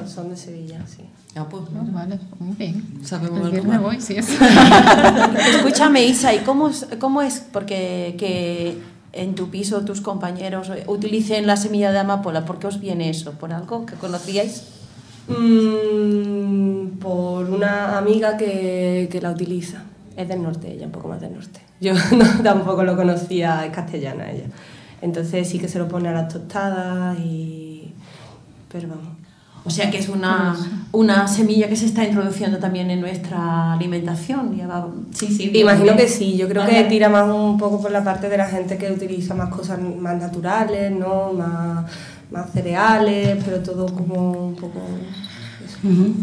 son- de Sevilla, sí. Ah, pues, No, vale, muy bien. Sabemos El más. voy, sí es. *laughs* Escúchame, Isa, ¿y cómo es, cómo es porque que en tu piso tus compañeros utilicen la semilla de amapola? ¿Por qué os viene eso? ¿Por algo que conocíais? Mm, por una amiga que, que la utiliza. Es del norte, ella, un poco más del norte. Yo *laughs* no, tampoco lo conocía, es castellana ella. Entonces sí que se lo pone a las tostadas y... Pero vamos. O sea que es una, una semilla que se está introduciendo también en nuestra alimentación. Sí, sí, Imagino bien. que sí, yo creo Vale. que tira más un poco por la parte de la gente que utiliza más cosas más naturales, ¿no? Más, más cereales, pero todo como un poco... Ujú.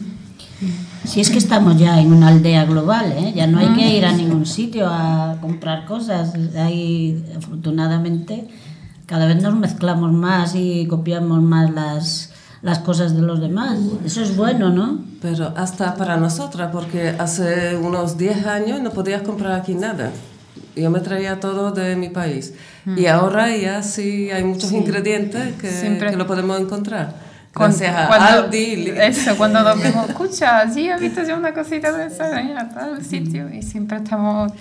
Si es que estamos ya en una aldea global, ¿eh? ya no hay que ir a ningún sitio a comprar cosas. Ahí, afortunadamente, cada vez nos mezclamos más y copiamos más las, las cosas de los demás. Eso es bueno, ¿no? Pero hasta para nosotras, porque hace unos 10 años no podías comprar aquí nada. Yo me traía todo de mi país. Y ahora ya sí hay muchos ingredientes que, Siempre. que lo podemos encontrar. Cuan- Gracias cuando-. Eso, cuando *laughs* nos vemos, escucha, sí, he visto yo una cosita de esa en a tal sitio y siempre estamos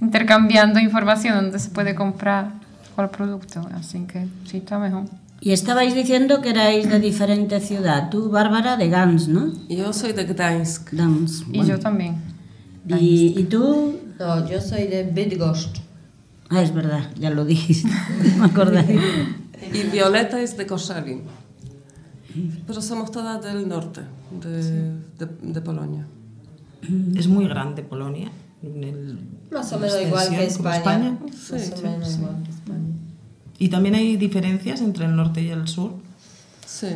intercambiando información donde se puede comprar cuál producto, así que sí está mejor. Y estabais diciendo que erais de diferente ciudad. Tú, Bárbara, de Gans, ¿no? Yo soy de Gdańsk. Gans. Y bueno. yo también. ¿Y, y tú? No, yo soy de Bydgoszcz. Ah, es verdad, ya lo dijiste. *laughs* me acordé. *laughs* Y Violeta es de Koszalin. Pero somos todas del norte de, de, de Polonia. Es muy grande Polonia. en el- Más o menos igual que como España. Sí, Más o sí, menos sí. igual que España. Y también hay diferencias entre el norte y el sur. Sí,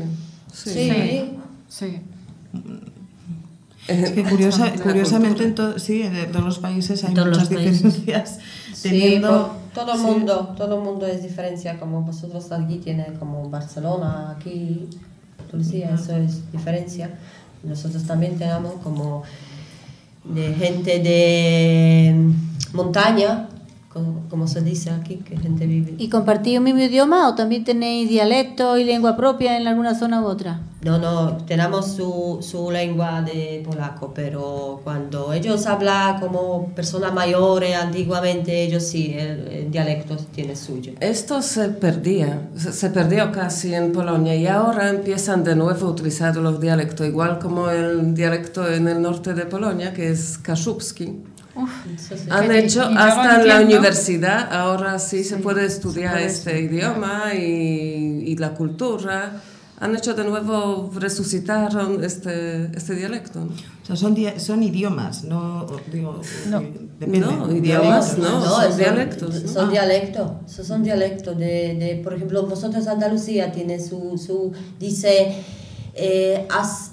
sí. Sí. Sí. Es que curiosa- curiosamente en, to- sí, en todos los países hay todos muchas países. diferencias. Sí, teniendo, por todo el sí. mundo, todo el mundo es diferencia, como vosotros aquí tiene como Barcelona, aquí, Andalucía, eso es diferencia. Nosotros también tenemos como de gente de montaña, como, como se dice aquí, que gente vive. ¿Y compartís un mismo idioma o también tenéis dialecto y lengua propia en alguna zona u otra? No, no, tenemos su, su lengua de polaco, pero cuando ellos hablan como personas mayores antiguamente, ellos sí, el, el dialecto tiene suyo. Esto se perdía, se, se perdió casi en Polonia y ahora empiezan de nuevo a utilizar los dialectos, igual como el dialecto en el norte de Polonia, que es kaszubski. Han hecho hasta en la universidad, ahora sí, se puede estudiar este idioma y, y la cultura. Han hecho de nuevo, resucitaron este, este dialecto. ¿no? O sea, son, idiomas, no digo, depende. No, idiomas no, No, son son- dialectos. ¿no? Son dialectos, son dialectos de, de, por ejemplo, vosotros Andalucía tiene su, su dice, eh, as-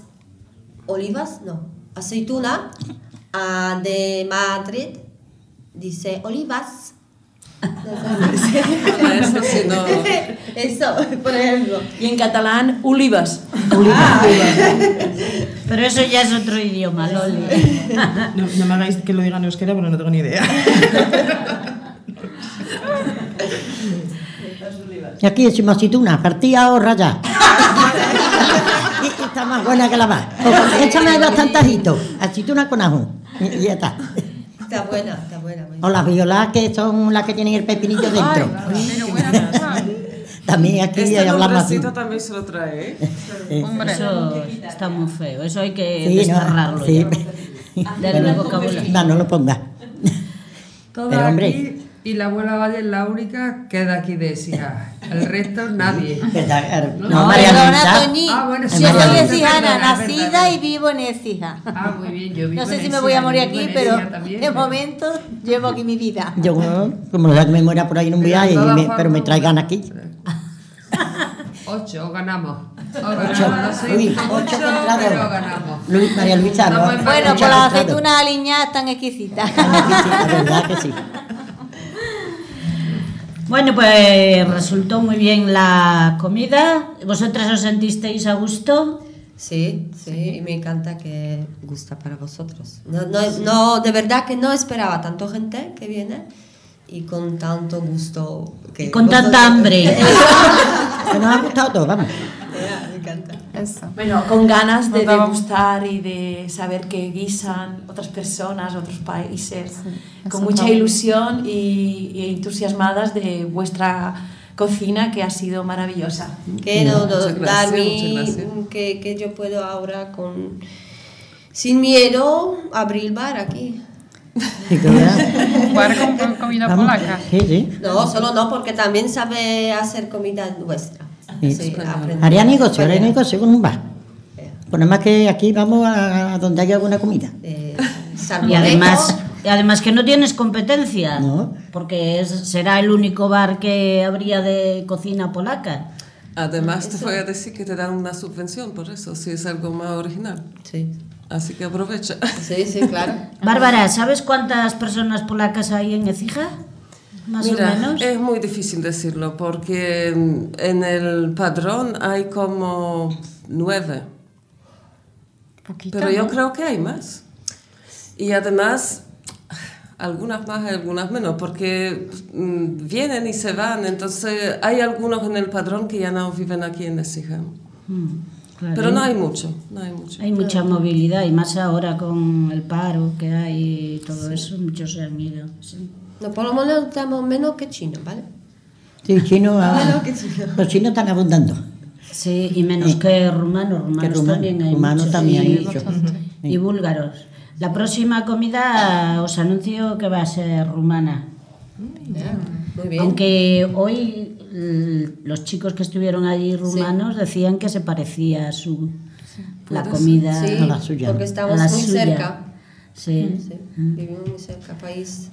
olivas, no, aceituna, ah, de Madrid dice olivas. Eso sí, no. *laughs* Eso, por ejemplo. Y en catalán, olivas. Pero eso ya es otro idioma, Loli. *laughs* No, no me hagáis que lo diga en euskera, pero no tengo ni idea. *laughs* Y aquí decimos aceituna, partida o raya. y, y está más buena que la más. Échame bastante ajito, aceituna con ajo. Y, ya está. Está buena, está buena. O las violas que son las que tienen el pepinillo dentro. Pero buena. *laughs* También aquí Este hablamos así. también se lo trae, ¿eh? Hombre. Eso está muy feo. Eso hay que Sí, no, desterrarlo sí. ya. Del vocabulario. No, no lo ponga. Pero, hombre. Y la abuela Valle es la única que de aquí de Sija. El resto *laughs* nadie. Claro. No, No, María Luisa. Toñi. Ah, bueno, yo sí, María soy Luisa. ecijana, Perdona, nacida y vivo en Écija. Ah, muy bien, yo vivo No sé en si me voy a yo morir aquí, pero también, de momento llevo aquí mi vida. Yo, como la que me muera por ahí en un Pero viaje, me- pero me traigan aquí. *laughs* Ocho, ganamos. Ocho. Ocho, no sé Uy, mucho, ocho pero ganamos. Luis, María Luisa, no. Bueno, pues las aceitunas aliñadas están exquisitas. Sí, verdad que sí. *laughs* Bueno, pues resultó muy bien la comida. ¿Vosotras os sentisteis a gusto? Sí, sí, y me encanta que gusta para vosotros. No, no, no, de verdad que no esperaba tanto gente que viene y con tanto gusto. Que Y con tanta vosotros- hambre. *laughs* Que nos ha gustado todo, vamos. Encanta. Eso. Bueno, con ganas de degustar y de saber qué guisan otras personas, otros países, con Eso mucha está ilusión y, y entusiasmadas de vuestra cocina que ha sido maravillosa. Que no, dar que, que yo puedo ahora con sin miedo abrir el bar aquí. Sí. Jugar *laughs* con, con comida polaca. Sí, sí. No, solo no, porque también sabe hacer comida nuestra. Sí. Haría negocio, haría negocio con un bar. Pues nada más que aquí vamos a, donde haya alguna comida. Eh, *laughs* Y además, y además que no tienes competencia, No. porque es- será el único bar que habría de cocina polaca. Además, te voy a decir que te dan una subvención por eso, si es algo más original. Sí, Así que aprovecha. sí, sí, claro. Bárbara, ¿sabes cuántas personas polacas hay en Ecija? Más Mira, o menos. es muy difícil decirlo porque mm, en el padrón hay como nueve, Poquito, pero yo ¿no? creo que hay más. Y además, algunas más y algunas menos, porque mm, vienen y se van, entonces hay algunos en el padrón que ya no viven aquí en Écija. Mm, claro. Pero no hay mucho, no hay mucho. Hay mucha movilidad y más ahora con el paro que hay y todo eso, muchos se han ido. sí. No, por lo menos estamos menos que chino, ¿vale? Sí, chino, ah, Menos que chino. los chinos están abundando. Sí, y menos que rumanos, rumanos rumano- también hay rumanos muchos, también sí, hay muchos. Y búlgaros. La próxima comida os anuncio que va a ser rumana. Muy bien. Aunque hoy los chicos que estuvieron allí rumanos decían que se parecía a su la comida Sí, a la suya. porque a estamos la muy suya. cerca. Sí. Sí, vivimos muy cerca, país.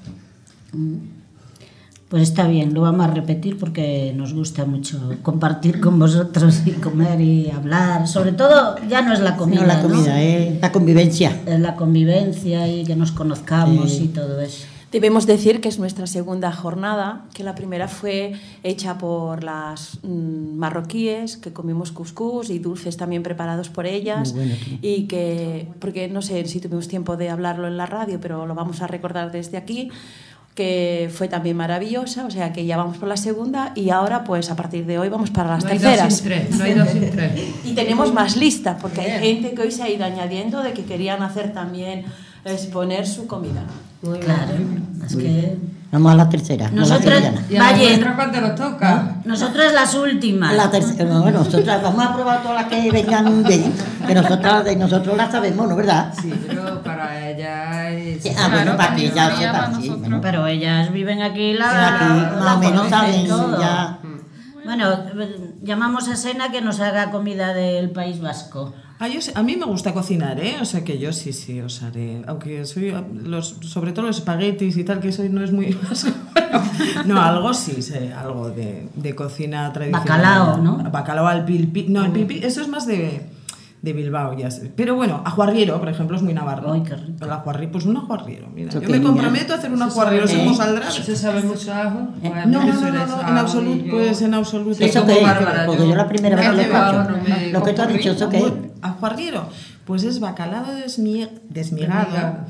Pues está bien, lo vamos a repetir porque nos gusta mucho compartir con vosotros y comer y hablar. Sobre todo, ya no es la comida, No la es la convivencia. Es la convivencia y que nos conozcamos Sí. y todo eso. Debemos decir que es nuestra segunda jornada, que la primera fue hecha por las mm, marroquíes, que comimos cuscús y dulces también preparados por ellas. Bueno, y que, porque no sé si tuvimos tiempo de hablarlo en la radio, pero lo vamos a recordar desde aquí, que fue también maravillosa, o sea que ya vamos por la segunda y ahora pues a partir de hoy vamos para las No hay dos terceras. sin tres, no hay dos sin tres. *laughs* Y tenemos más lista, porque hay gente que hoy se ha ido añadiendo de que querían hacer también exponer su comida. Muy bien. Claro, es que Vamos a la tercera. no la Nosotras, sevillana. ¿Y a Valle, nosotros cuándo nos toca? nosotras las últimas. La tercera, no, bueno, nosotras vamos a probar todas las que vengan de ahí, que nosotras, de nosotros las sabemos, ¿no? ¿Verdad? Sí, pero para ella es... Sí, ah, bueno, para que llama sepan, sí, bueno. Pero ellas viven aquí, la, Aquí, la más o menos conocen saben todo. ya. Bueno, eh, llamamos a Sena que nos haga comida del País Vasco. Ah, yo sé- a mí me gusta cocinar, ¿eh? O sea que yo sí, sí, os haré. Aunque soy, los, sobre todo los espaguetis y tal, que eso no es muy... *laughs* no, algo sí, sé, algo de, de cocina tradicional. Bacalao, ¿no? Bacalao al pilpi. No, el pilpi, eso es más de, de Bilbao, ya sé. Pero bueno, ajuarriero, por ejemplo, es muy navarro. Ay, qué rico. El ajuarriero, pues un ajuarriero, mira. Yo que me niña. comprometo a hacer un ajuarriero, sé cómo saldrá. ¿Se sabe mucho ajo? Mí No, no, no, no, en absoluto, pues en absoluto. ¿Eso como qué es? Bárbara, Porque yo- la primera vez ¿Qué que lo escucho. Lo que tú has dicho, ¿eso qué es? Ajuarriero, pues es bacalao desmi- desmigado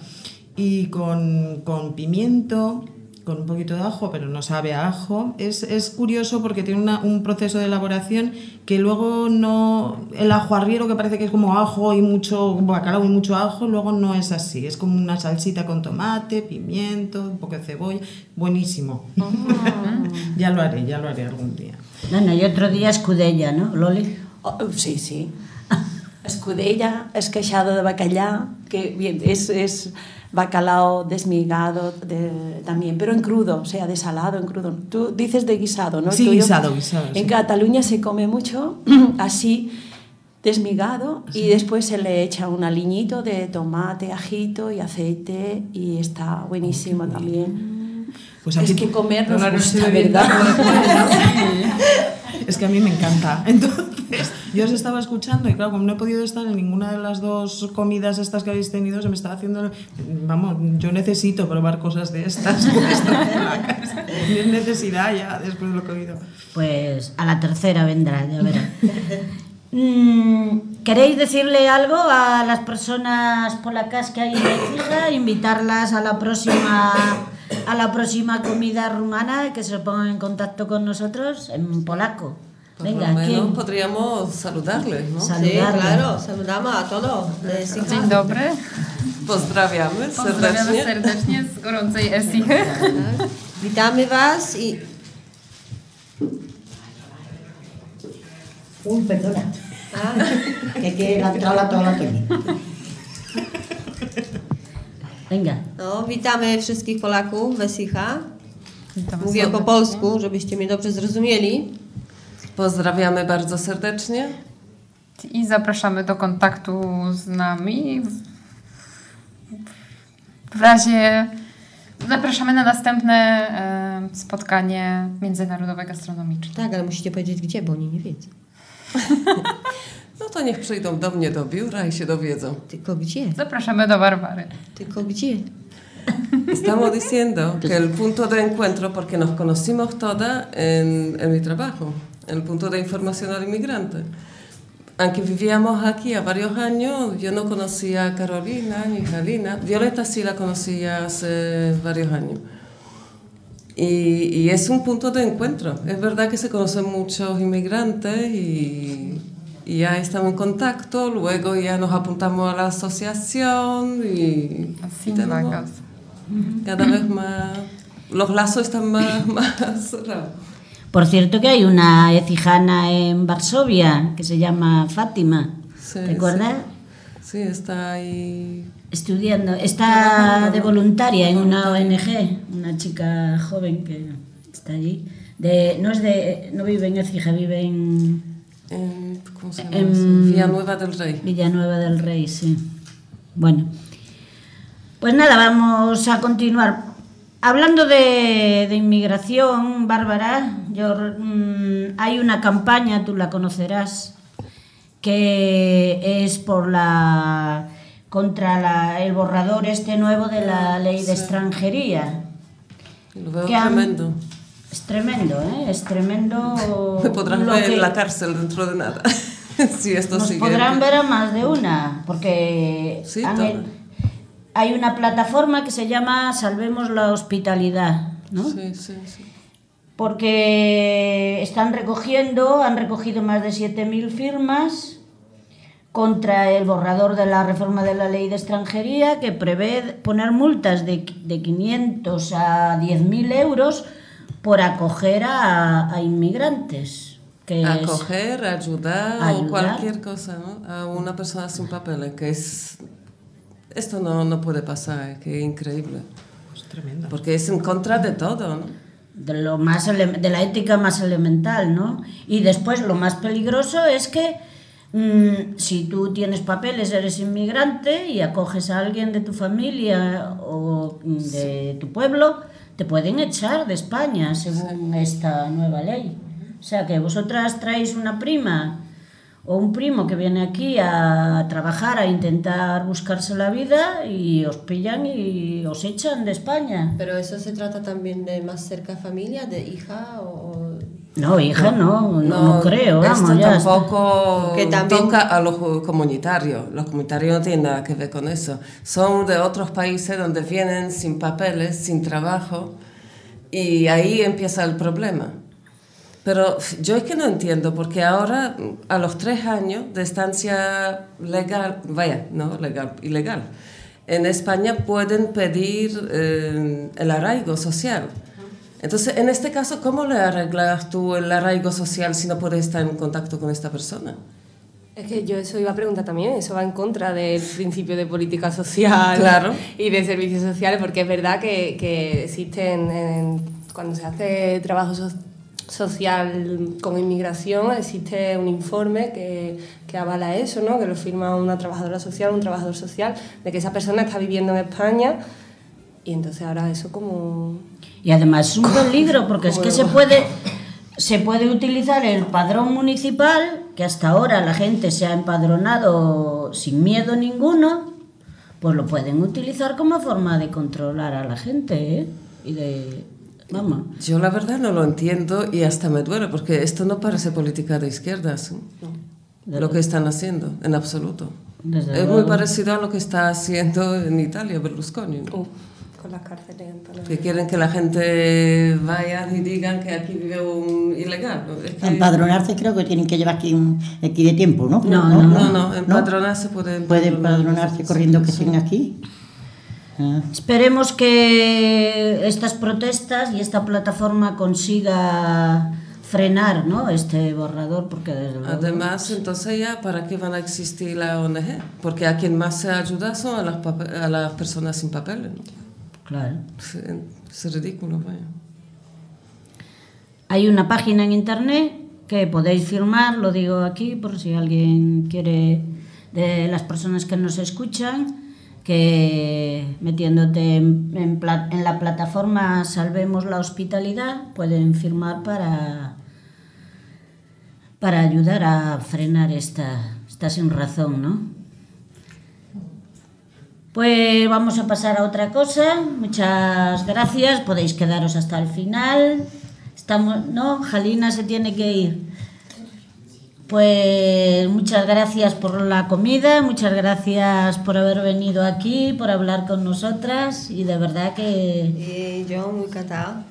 y con, con pimiento, con un poquito de ajo, pero no sabe a ajo. Es, es curioso porque tiene una- un proceso de elaboración que luego no. El ajuarriero que parece que es como ajo y mucho bacalao y mucho ajo, luego no es así. Es como una salsita con tomate, pimiento, un poco de cebolla. Buenísimo. *laughs* ya lo haré, ya lo haré algún día. Bueno, y otro día escudella, ¿no, Loli? Oh, sí, sí. Escudella, esqueixado de bacallá, que bien, es, es bacalao desmigado de- también, pero en crudo, o sea, desalado, en crudo. Tú dices de guisado, ¿no? Sí, guisado, guisado, En sí. Cataluña se come mucho *clears throat* así, desmigado, y después se le echa un aliñito de tomate, ajito y aceite, y está buenísimo también. Pues es aquí- que comer nos Claro, gusta, ¿verdad? *laughs* Es que a mí me encanta. Entonces, yo os estaba escuchando y claro, como no he podido estar en ninguna de las dos comidas estas que habéis tenido, se me estaba haciendo... Vamos, yo necesito probar cosas de estas. *laughs* Es necesidad ya, después de lo que he oído. Pues a la tercera vendrá, ya verá. Mm, ¿Queréis decirle algo a las personas polacas que hay en Écija? Invitarlas a la próxima a la próxima comida rumana que se pongan en contacto con nosotros en polaco. Por Venga, lo menos ¿quién? podríamos saludarles, ¿no? Sal- Sí, claro, saludamos a todos. Dzień dobry. Pozdrawiamy Pozdrawiamy serdecznie. serdecznie z gorącej Esichy. Witamy Was i Uy, perdona. Que es que la entrado la toda la *laughs* No, witamy wszystkich Polaków w Esicha. Witamy Mówię po polsku, żebyście mnie dobrze zrozumieli. Pozdrawiamy bardzo serdecznie. I zapraszamy do kontaktu z nami. W- W razie zapraszamy na następne e, spotkanie międzynarodowe gastronomiczne. Tak, ale musicie powiedzieć gdzie, bo oni nie wiedzą. *laughs* No to niech przyjdą do mnie do biura i się dowiedzą. Tylko gdzie? Zapraszamy do Barbary. Tylko gdzie? Estamos diciendo que el punto de encuentro, porque nos conocimos todas en, en mi trabajo, en el punto de información al inmigrante. Aunque vivíamos aquí a varios años, yo no conocía a Carolina ni Jalina. Violeta sí la conocía hace varios años. Y, y es un punto de encuentro. Es verdad que se conocen muchos inmigrantes y, y ya estamos en contacto, luego ya nos apuntamos a la asociación y, y tenemos *laughs* cada vez más, los lazos están más, *laughs* más cerrados. Por cierto que hay una ecijana en Varsovia que se llama Fátima. Sí, ¿Te acuerdas? Sí, está ahí. Estudiando. Está de voluntaria en una ONG, una chica joven que está allí. De, no, es de, no vive en Écija, vive en En, ¿Cómo se llama En- eso? Villanueva del Rey. Villanueva del Rey, sí. Bueno, pues nada, vamos a continuar. Hablando de, de inmigración, Bárbara, yo, mm, hay una campaña, tú la conocerás, que es por la contra la- el borrador este nuevo de la ley de extranjería. Lo veo Que han- tremendo. Es tremendo, ¿eh? Es tremendo. *laughs* Me podrán ver que- en la cárcel dentro de nada. *laughs* si esto Nos sigue. podrán ver a más de una, porque Sí, hay una plataforma que se llama Salvemos la Hospitalidad, ¿no? Sí, sí, sí. Porque están recogiendo, han recogido más de 7.000 firmas contra el borrador de la reforma de la ley de extranjería que prevé poner multas de, de 500 a 10.000 euros por acoger a, a inmigrantes. Que es- Acoger, ayudar, o Ayudar. cualquier cosa ¿no? a una persona sin papeles, que es... Esto no, no puede pasar, que es increíble. Es tremendo. Porque es en contra de todo, ¿no? de lo más ele- de la ética más elemental, ¿no? Y después lo más peligroso es que mm, si tú tienes papeles, eres inmigrante y acoges a alguien de tu familia o mm, de tu pueblo, te pueden echar de España según esta nueva ley. O sea que vosotras traéis una prima o un primo que viene aquí a trabajar, a intentar buscarse la vida y os pillan y os echan de España. Pero eso se trata también de más cerca familia, de hija o... No, hija, no, no, no creo, esto vamos, ya está. tampoco Porque también- toca a los comunitarios. Los comunitarios no tienen nada que ver con eso. Son de otros países donde vienen sin papeles, sin trabajo, y ahí empieza el problema. Pero yo es que no entiendo, porque ahora, a los tres años de estancia legal, vaya, no legal, ilegal, en España pueden pedir eh, el arraigo social. Entonces, en este caso, ¿cómo le arreglas tú el arraigo social si no puedes estar en contacto con esta persona? Es que yo eso iba a preguntar también, eso va en contra del principio de política social Claro. y de servicios sociales, porque es verdad que, que existen, en- cuando se hace trabajo so- social con inmigración, existe un informe que, que avala eso, ¿no? que lo firma una trabajadora social, un trabajador social, de que esa persona está viviendo en España y entonces ahora eso como... Y además es un peligro *laughs* porque es que se puede se puede utilizar el padrón municipal, que hasta ahora la gente se ha empadronado sin miedo ninguno, pues lo pueden utilizar como forma de controlar a la gente, ¿eh? Y de vamos. Yo la verdad no lo entiendo y hasta me duele, porque esto no parece política de izquierdas, ¿eh? lo que están haciendo, en absoluto. Desde es muy luego. parecido a lo que está haciendo en Italia Berlusconi. ¿no? uh, con las cárceles en. Que quieren que la gente vaya y digan que aquí vive un ilegal. ¿no? Es que- Empadronarse creo que tienen que llevar aquí un aquí de tiempo, ¿no? No, no, no, no, empadronarse puede Puede empadronarse corriendo que estén aquí. Ah. Esperemos que estas protestas y esta plataforma consiga frenar ¿no? este borrador, porque desde luego... Además, entonces ya, ¿para qué van a existir la ONG? Porque a quien más se ayuda son a las, a las personas sin papeles. ¿no? Claro. Es, es ridículo, vaya. Hay una página en internet que podéis firmar, lo digo aquí por si alguien quiere, de las personas que nos escuchan, que metiéndote en, en la plataforma Salvemos la Hospitalidad pueden firmar para, para ayudar a frenar esta, esta sin razón, ¿no? Pues vamos a pasar a otra cosa. Muchas gracias. Podéis quedaros hasta el final. Estamos, no, Jalina se tiene que ir. Pues muchas gracias por la comida, muchas gracias por haber venido aquí, por hablar con nosotras y de verdad que Y yo muy encantada.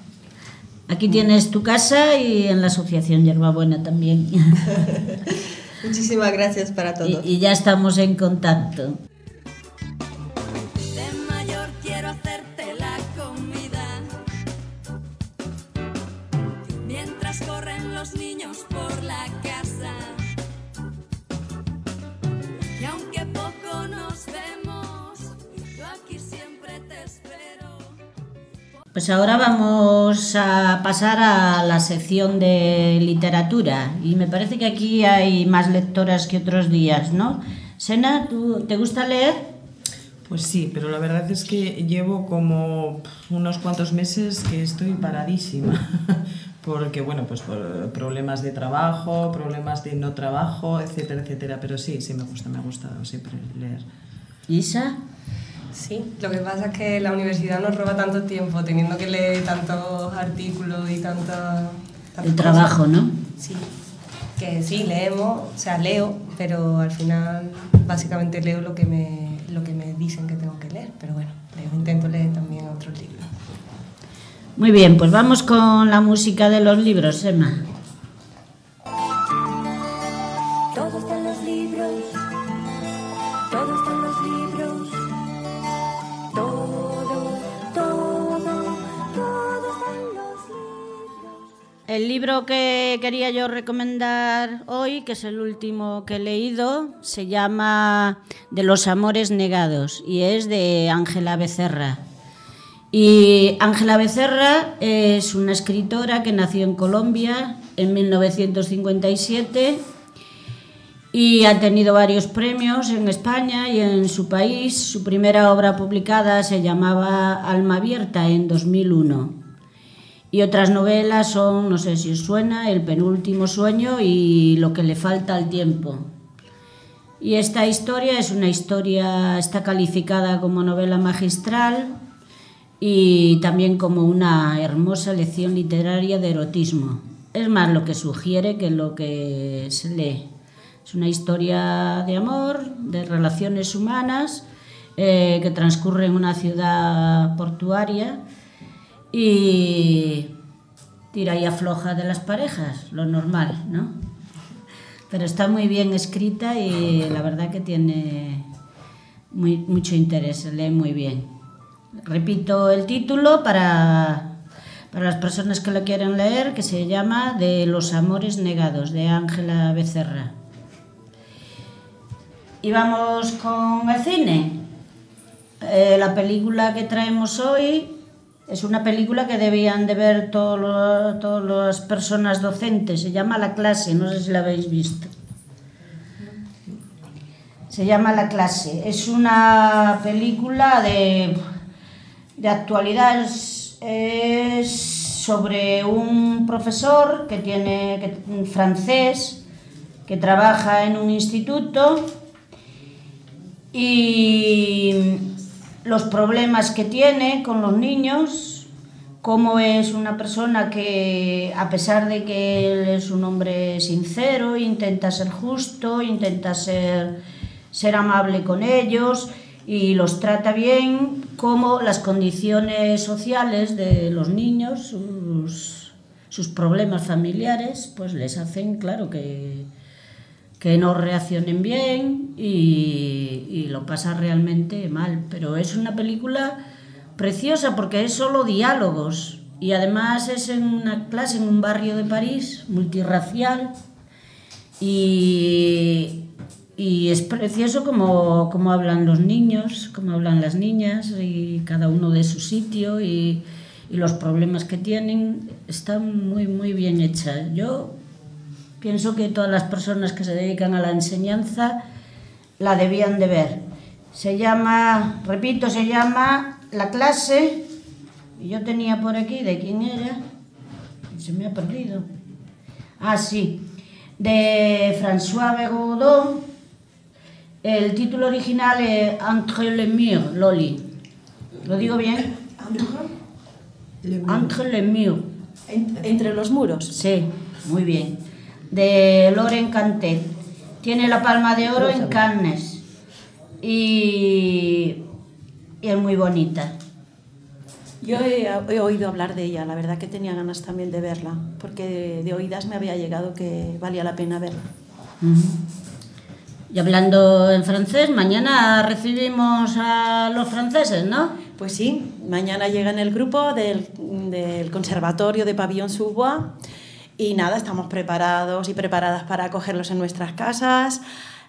aquí tienes tu casa y en la asociación Hierbabuena también. *laughs* Muchísimas gracias para y, todos. y ya estamos en contacto. Pues ahora vamos a pasar a la sección de literatura y me parece que aquí hay más lectoras que otros días, ¿no? Sena, ¿tú te gusta leer? Pues sí, pero la verdad es que llevo como unos cuantos meses que estoy paradísima. *laughs* Porque, bueno, pues por problemas de trabajo, problemas de no trabajo, etcétera, etcétera. Pero sí, sí me gusta, me ha gustado siempre leer. Isa, Sí, lo que pasa es que la universidad nos roba tanto tiempo teniendo que leer tantos artículos y tanta... el trabajo, cosas. ¿no? Sí, que sí, leemos, o sea, leo, pero al final básicamente leo lo que me, lo que me dicen que tengo que leer, pero bueno, leo, intento leer también otros libros. Muy bien, pues vamos con la música de los libros, Emma. El libro que quería yo recomendar hoy, que es el último que he leído, se llama De los amores negados y es de Ángela Becerra. Y Ángela Becerra es una escritora que nació en Colombia en 1957 y ha tenido varios premios en España y en su país. Su primera obra publicada se llamaba Alma Abierta en 2001. Y otras novelas son, no sé si os suena, El penúltimo sueño y Lo que le falta al tiempo. Y esta historia es una historia, está calificada como novela magistral y también como una hermosa lección literaria de erotismo. Es más lo que sugiere que lo que se lee. Es una historia de amor, de relaciones humanas, eh, que transcurre en una ciudad portuaria y tira y afloja de las parejas, lo normal, ¿no? Pero está muy bien escrita y la verdad que tiene muy, mucho interés, se lee muy bien. Repito el título para, para las personas que lo quieren leer, que se llama De los amores negados, de Ángela Becerra. Y vamos con el cine. Eh, la película que traemos hoy es una película que debían de ver todas las personas docentes. Se llama La clase, no sé si la habéis visto. Se llama La clase. Es una película de, de actualidad. Es, sobre un profesor que tiene que- francés que trabaja en un instituto y los problemas que tiene con los niños, cómo es una persona que a pesar de que él es un hombre sincero, intenta ser justo, intenta ser, ser amable con ellos y los trata bien, cómo las condiciones sociales de los niños, sus, sus problemas familiares, pues les hacen, claro, que, que no reaccionen bien y, y lo pasa realmente mal. Pero es una película preciosa porque es solo diálogos y además es en una clase en un barrio de París multirracial y, y es precioso como, como hablan los niños, como hablan las niñas y cada uno de su sitio y, y los problemas que tienen. Está muy, muy bien hecha. Yo Pienso que todas las personas que se dedican a la enseñanza la debían de ver. Se llama, repito, se llama La clase, yo tenía por aquí de quién era, se me ha perdido. Ah, sí, de François Begoudon. El título original es Entre les murs, Loli. ¿Lo digo bien? Entre les murs. Entre los muros. Sí, muy bien. De Loren Cantet. Tiene la palma de oro en Cannes. Y, y es muy bonita. Yo he, he oído hablar de ella, la verdad que tenía ganas también de verla, porque de oídas me había llegado que valía la pena verla. Y hablando en francés, mañana recibimos a los franceses, ¿no? Pues sí, mañana llega en el grupo del, del Conservatorio de Pavillon Sous-Bois y nada, estamos preparados y preparadas para acogerlos en nuestras casas,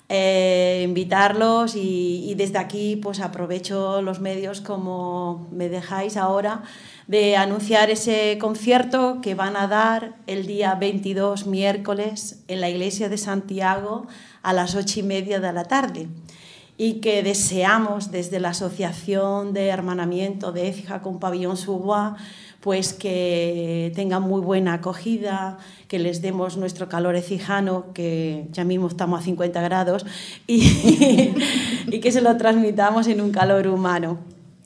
eh, invitarlos y, desde aquí pues aprovecho los medios como me dejáis ahora de anunciar ese concierto que van a dar el día 22 miércoles en la iglesia de Santiago a las ocho y media de la tarde. Y que deseamos desde la Asociación de Hermanamiento de Écija con Pabellón Subois pues que tengan muy buena acogida, que les demos nuestro calor ecijano, que ya mismo estamos a 50 grados, y, *laughs* y que se lo transmitamos en un calor humano.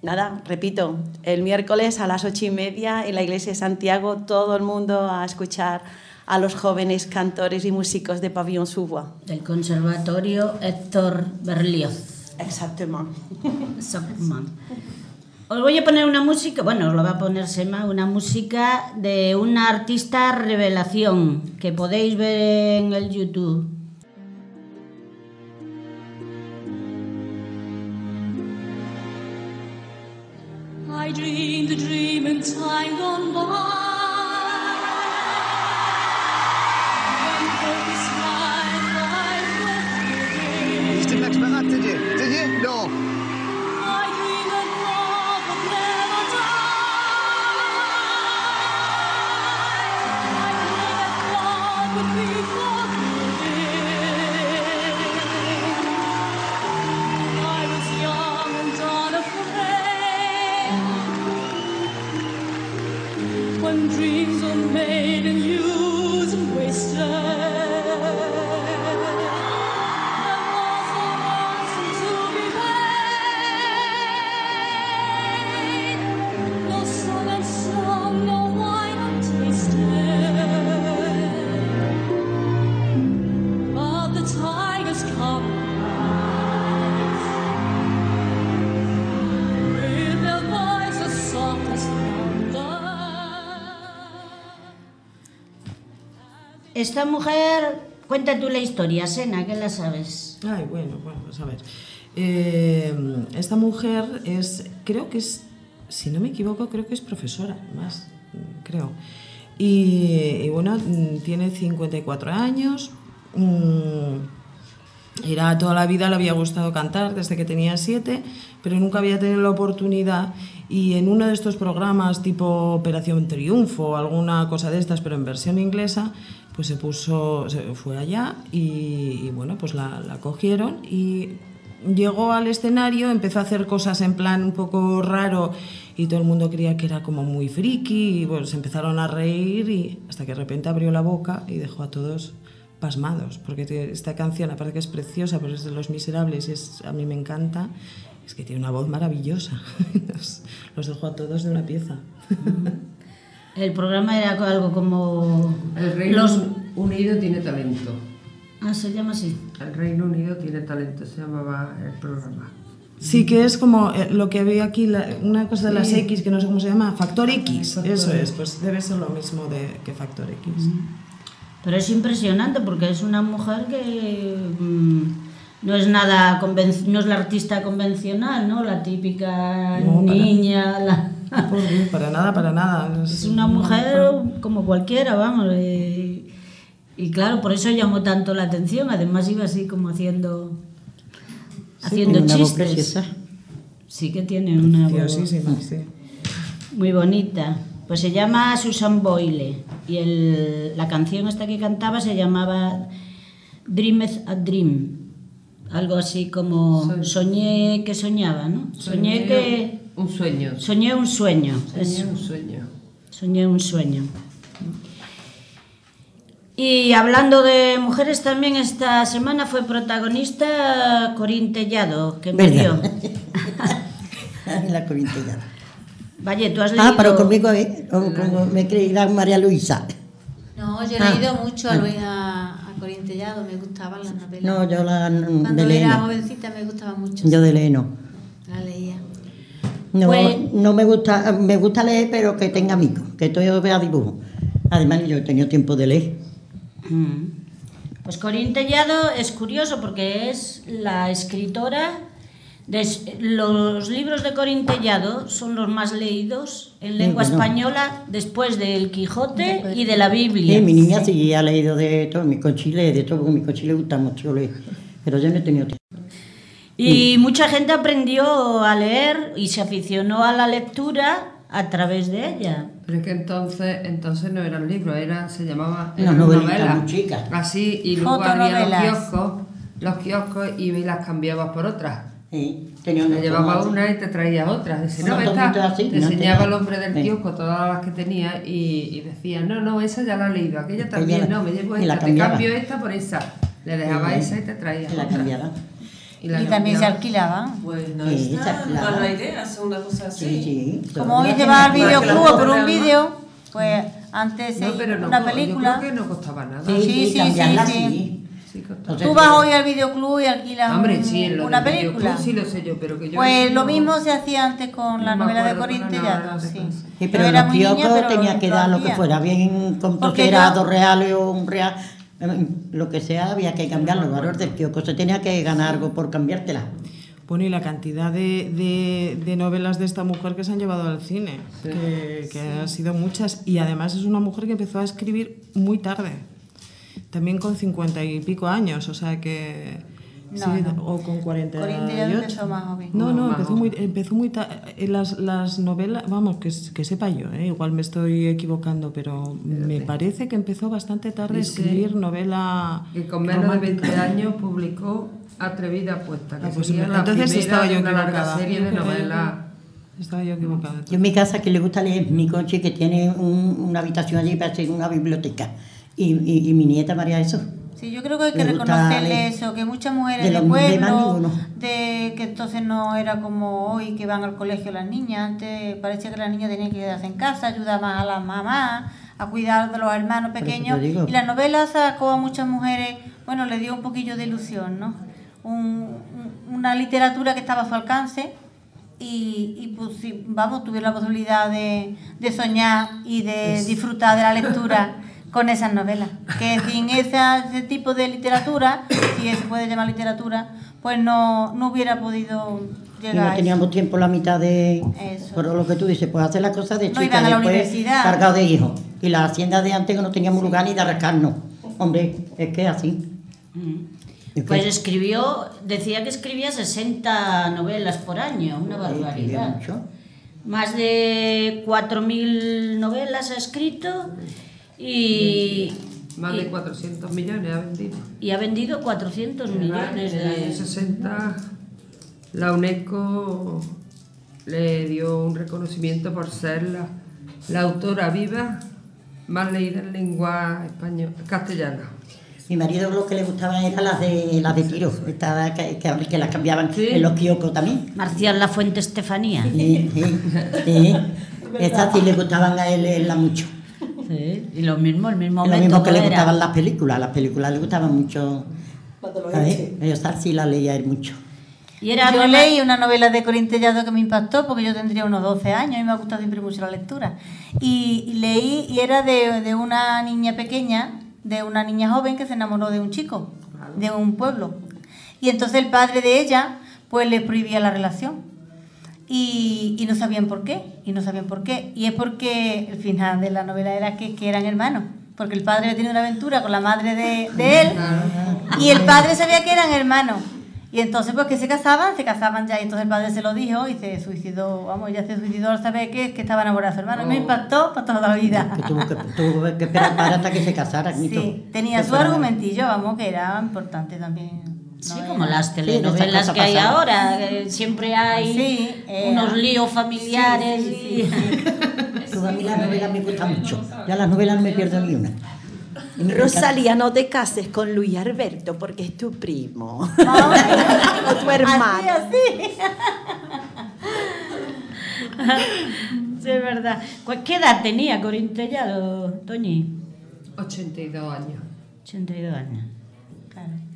Nada, repito, el miércoles a las ocho y media en la iglesia de Santiago, todo el mundo a escuchar a los jóvenes cantores y músicos de Pavillon Subois. Del Conservatorio Héctor Berlioz. Exactamente. Exactamente. Os voy a poner una música, bueno, os lo va a poner Sema, una música de una artista revelación que podéis ver en el YouTube. Esta mujer, cuenta tú la historia, Sena, que la sabes. Ay, bueno, bueno, pues a ver. Eh, esta mujer es, creo que es, si no me equivoco, creo que es profesora, más, creo. Y, y bueno, tiene 54 años. mm, Era toda la vida le había gustado cantar desde que tenía siete, pero nunca había tenido la oportunidad. Y en uno de estos programas tipo Operación Triunfo o alguna cosa de estas, pero en versión inglesa, pues se puso, se fue allá y, bueno, pues la, la cogieron y llegó al escenario, empezó a hacer cosas en plan un poco raro y todo el mundo creía que era como muy friki y bueno, se empezaron a reír y hasta que de repente abrió la boca y dejó a todos pasmados, porque esta canción aparte que es preciosa, pero es de Los Miserables y es, a mí me encanta, es que tiene una voz maravillosa, *laughs* los, los dejó a todos de una pieza. El programa era algo como... El Reino Los... Unido tiene talento. Ah, se llama así. El Reino Unido tiene talento, se llamaba el programa. Sí, que es como eh, lo que había aquí, la- una cosa de las Sí. X, que no sé cómo se llama, Factor X, Factor eso es, pues debe ser lo mismo de, que Factor X. Pero es impresionante porque es una mujer que mm, no es nada no es la artista convencional, ¿no? La típica No, para- niña, la- *laughs* Para nada, para nada. es una mujer como cualquiera, vamos. eh, y claro, por eso llamó tanto la atención. Además iba así como haciendo haciendo una chistes. preciosa. Sí que tiene una voz sí. muy bonita. Pues se llama Susan Boyle y el- la canción esta que cantaba se llamaba Dreameth a Dream. Algo así como soñé que soñaba, ¿no? Soñé, que Un sueño. soñé un sueño. Soñé un sueño. Soñé un sueño. Y hablando de mujeres, también esta semana fue protagonista Corín Tellado, que murió. *laughs* La corintellana. Vaya, tú has leído... Ah, pero conmigo eh, o como me María Luisa. No, yo he Ah. leído mucho a, Ah. Luis, a, a Corín Tellado, me gustaban las novelas. No, yo la Cuando de era jovencita me gustaba mucho. Yo de Leno. No, Pues- no me gusta, me gusta leer, pero que tenga amigos, que todo vea dibujo. Además, yo he tenido tiempo de leer. Mm. Pues Corín Tellado es curioso porque es la escritora de los libros de Corín Tellado son los más leídos en lengua bueno. española después del Quijote y de la Biblia. Sí, mi niña sí ha leído de todo, mi cochile, de todo, mi cochile gusta mucho leer. Pero yo no he tenido tiempo. Y mucha gente aprendió a leer y se aficionó a la lectura a través de ella. Pero es que entonces, entonces no eran libros, eran, se llamaba novelitas novelas. muy chicas. Así, y luego había los kioscos, los kioscos y las cambiabas por otras. Sí, tenía Te una llevaba forma- una y te traía otra. Dice, no, esta, así, te no enseñaba tenía- el hombre del Sí. kiosco todas las que tenía y, y decía, no, no, esa ya la he leído, aquella también, la- no, me llevo esta, te cambio esta por esa. Le dejaba Sí. esa y te traía Y la otra. cambiaba. Y, la Y también se cambiaba. alquilaban. Pues no Sí, está mala idea hacer una cosa así. Sí, sí. Como hoy Yo te vas al videoclub por un vídeo, pues antes No, pero no, una yo película. creo que no costaba nada. Sí, Sí, sí, sí, cambiarla sí, sí. sí. Sí, costaba. Entonces, Tú vas hoy al videoclub y alquilas Hombre, sí, en lo una película. sí lo sé yo, pero que yo... Pues lo mismo se hacía antes con la novela de de Sí. Sí, Yo pero era los kioscos tenía que dar lo que fuera, bien con Porque yo- dos reales o un real, lo que sea, había que cambiarlo. Los valores del kiosco se tenía que ganar algo por cambiártela. Bueno, y la cantidad de, de- de novelas de esta mujer que se han llevado al cine, que, que han sido muchas, y además es una mujer que empezó a escribir muy tarde, también con cincuenta y pico años, o sea que... No, sí, no. O con 48. Corín ya empezó más joven. No, no, Más empezó muy, empezó muy eh, las, las novelas, vamos, que, que sepa yo, ¿eh? igual me estoy equivocando, pero me parece que empezó bastante tarde a escribir novela Que con menos de romántica. 20 años publicó Atrevida Apuesta, que Ah, pues sería la entonces primera estaba yo de una larga equivocada. serie de novelas. Estaba yo equivocada. Yo en mi casa que le gusta leer, mi coche que tiene un- una habitación allí para ser una biblioteca. Y, y, y mi nieta María eso. Sí, yo creo que hay que reconocerle eso, que muchas mujeres De de, pueblo, de que entonces no era como hoy que van al colegio las niñas, antes parecía que las niñas tenían que quedarse en casa, ayudar más a las mamás, a cuidar de los hermanos pequeños. Y la novela sacó a muchas mujeres, bueno, le dio un poquillo de ilusión, ¿no? Un- un- una literatura que estaba a su alcance y, y pues, sí, vamos, tuvieron la posibilidad de, de soñar y de disfrutar de la lectura *laughs* con esas novelas. Que *laughs* sin esa- ese tipo de literatura, si se puede llamar literatura, pues no, no hubiera podido Y llegar. a no eso. teníamos tiempo la mitad de... Eso. Por lo que tú dices, pues hacer las cosas de No chica, iban a la después cargado de hijos. Y la hacienda de antes que no teníamos lugar ni de arrancarnos. Hombre, es que así. Es que- Pues escribió, decía que escribía 60 novelas por año, una barbaridad. Más de 4.000 novelas ha escrito y, Más y- de 400 millones ha vendido. y ha vendido 400 En el millones año de... 60 la UNESCO le dio un reconocimiento por ser la, la autora viva más leída en lengua español, castellana. Mi marido lo que le gustaban eran las de, las de tiro, estas que, que, que las cambiaban en los kioscos también. Marcial La Fuente Estefanía. Sí, sí, sí. *laughs* Estas sí le gustaban a él leerlas mucho. Sí, y lo mismo, el mismo Lo mismo que le era. gustaban las películas, las películas le gustaban mucho. Esta sí la leía él mucho. Y era yo leí una novela de Corín Tellado que me impactó porque yo tendría unos 12 años y me ha gustado siempre mucho la lectura. Y, y leí, y era de, de una niña pequeña, de una niña joven que se enamoró de un chico, de un pueblo. Y entonces el padre de ella, pues le prohibía la relación. Y, y no sabían por qué, y no sabían por qué. Y es porque el final de la novela era que, que eran hermanos. Porque el padre había tenido una aventura con la madre de, de él y el padre sabía que eran hermanos. Y entonces, pues que se casaban, se casaban ya. Y entonces el padre se lo dijo y se suicidó. Vamos, ya se suicidó al saber que, que estaba enamorado de su hermano. Y me impactó para toda la vida. Tuvo que, tuvo que esperar para hasta que se casaran. Sí, tenía su argumentillo, vamos, que era importante también. Sí, No como las Sí, telenovelas cosas que hay ahora, que siempre hay Sí, eh, unos líos familiares sí, sí, y... Pero *laughs* a mí las novelas me gustan mucho. Ya las novelas no me pierdo ni una. Rosalía, no te cases con Luis Alberto porque es tu primo. *laughs* o tu Así, hermano. así. Sí, es verdad. ¿Qué edad tenía Corín Tellado, Toñi? 82 años. 82 años.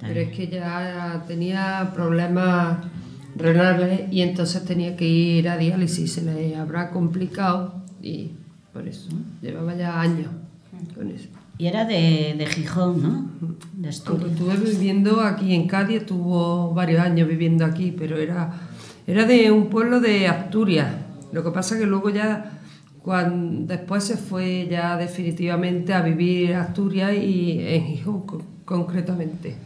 Pero es que ya tenía problemas renales y entonces tenía que ir a diálisis, se le habrá complicado y por eso llevaba ya años con eso. Y era de, de Gijón, ¿no? De Asturias. estuve viviendo aquí en Cádiz, estuvo varios años viviendo aquí, pero era, era de un pueblo de Asturias. Lo que pasa que luego ya, cuando, después se fue ya definitivamente a vivir a Asturias y en Gijón co- concretamente.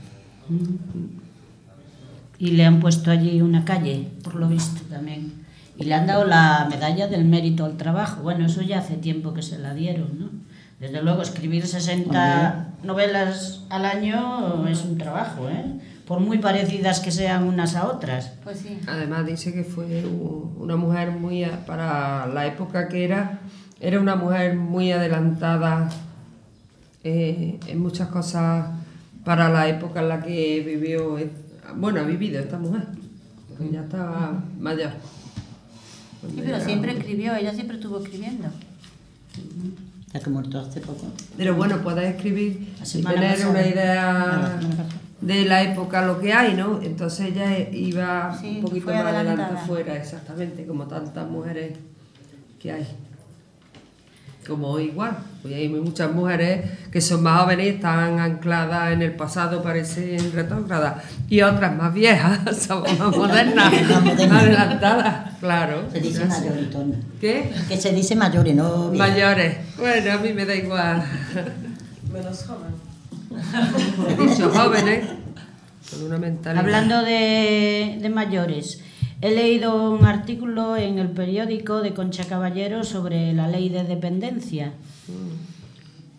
Y le han puesto allí una calle, por lo visto también. Y le han dado la medalla del mérito al trabajo. Bueno, eso ya hace tiempo que se la dieron, ¿no? Desde luego, escribir 60 novelas al año es un trabajo, ¿eh? Por muy parecidas que sean unas a otras. Pues sí. Además dice que fue una mujer muy, para la época que era, era una mujer muy adelantada eh, en muchas cosas para la época en la que vivió, bueno, ha vivido esta mujer, porque ya estaba mayor. Sí, pero siempre escribió, ella siempre estuvo escribiendo. Ya que muerto hace poco. Pero bueno, puedes escribir La y tener pasada. una idea de la época lo que hay, ¿no? Entonces ella iba Sí, un poquito más adelante adelantada. fuera, exactamente, como tantas mujeres que hay. Como hoy igual. Hoy hay muchas mujeres que son más jóvenes y están ancladas en el pasado, parecen retrógradas. Y otras más viejas, *laughs* somos más modernas, Más adelantadas, claro. Se dice mayores. ¿Qué? Que se dice mayores, no viejas. Mayores. Bueno, a mí me da igual. Menos joven. He dicho jóvenes, con una mentalidad. Hablando de, de mayores, he leído un artículo en el periódico de Concha Caballero sobre la ley de dependencia,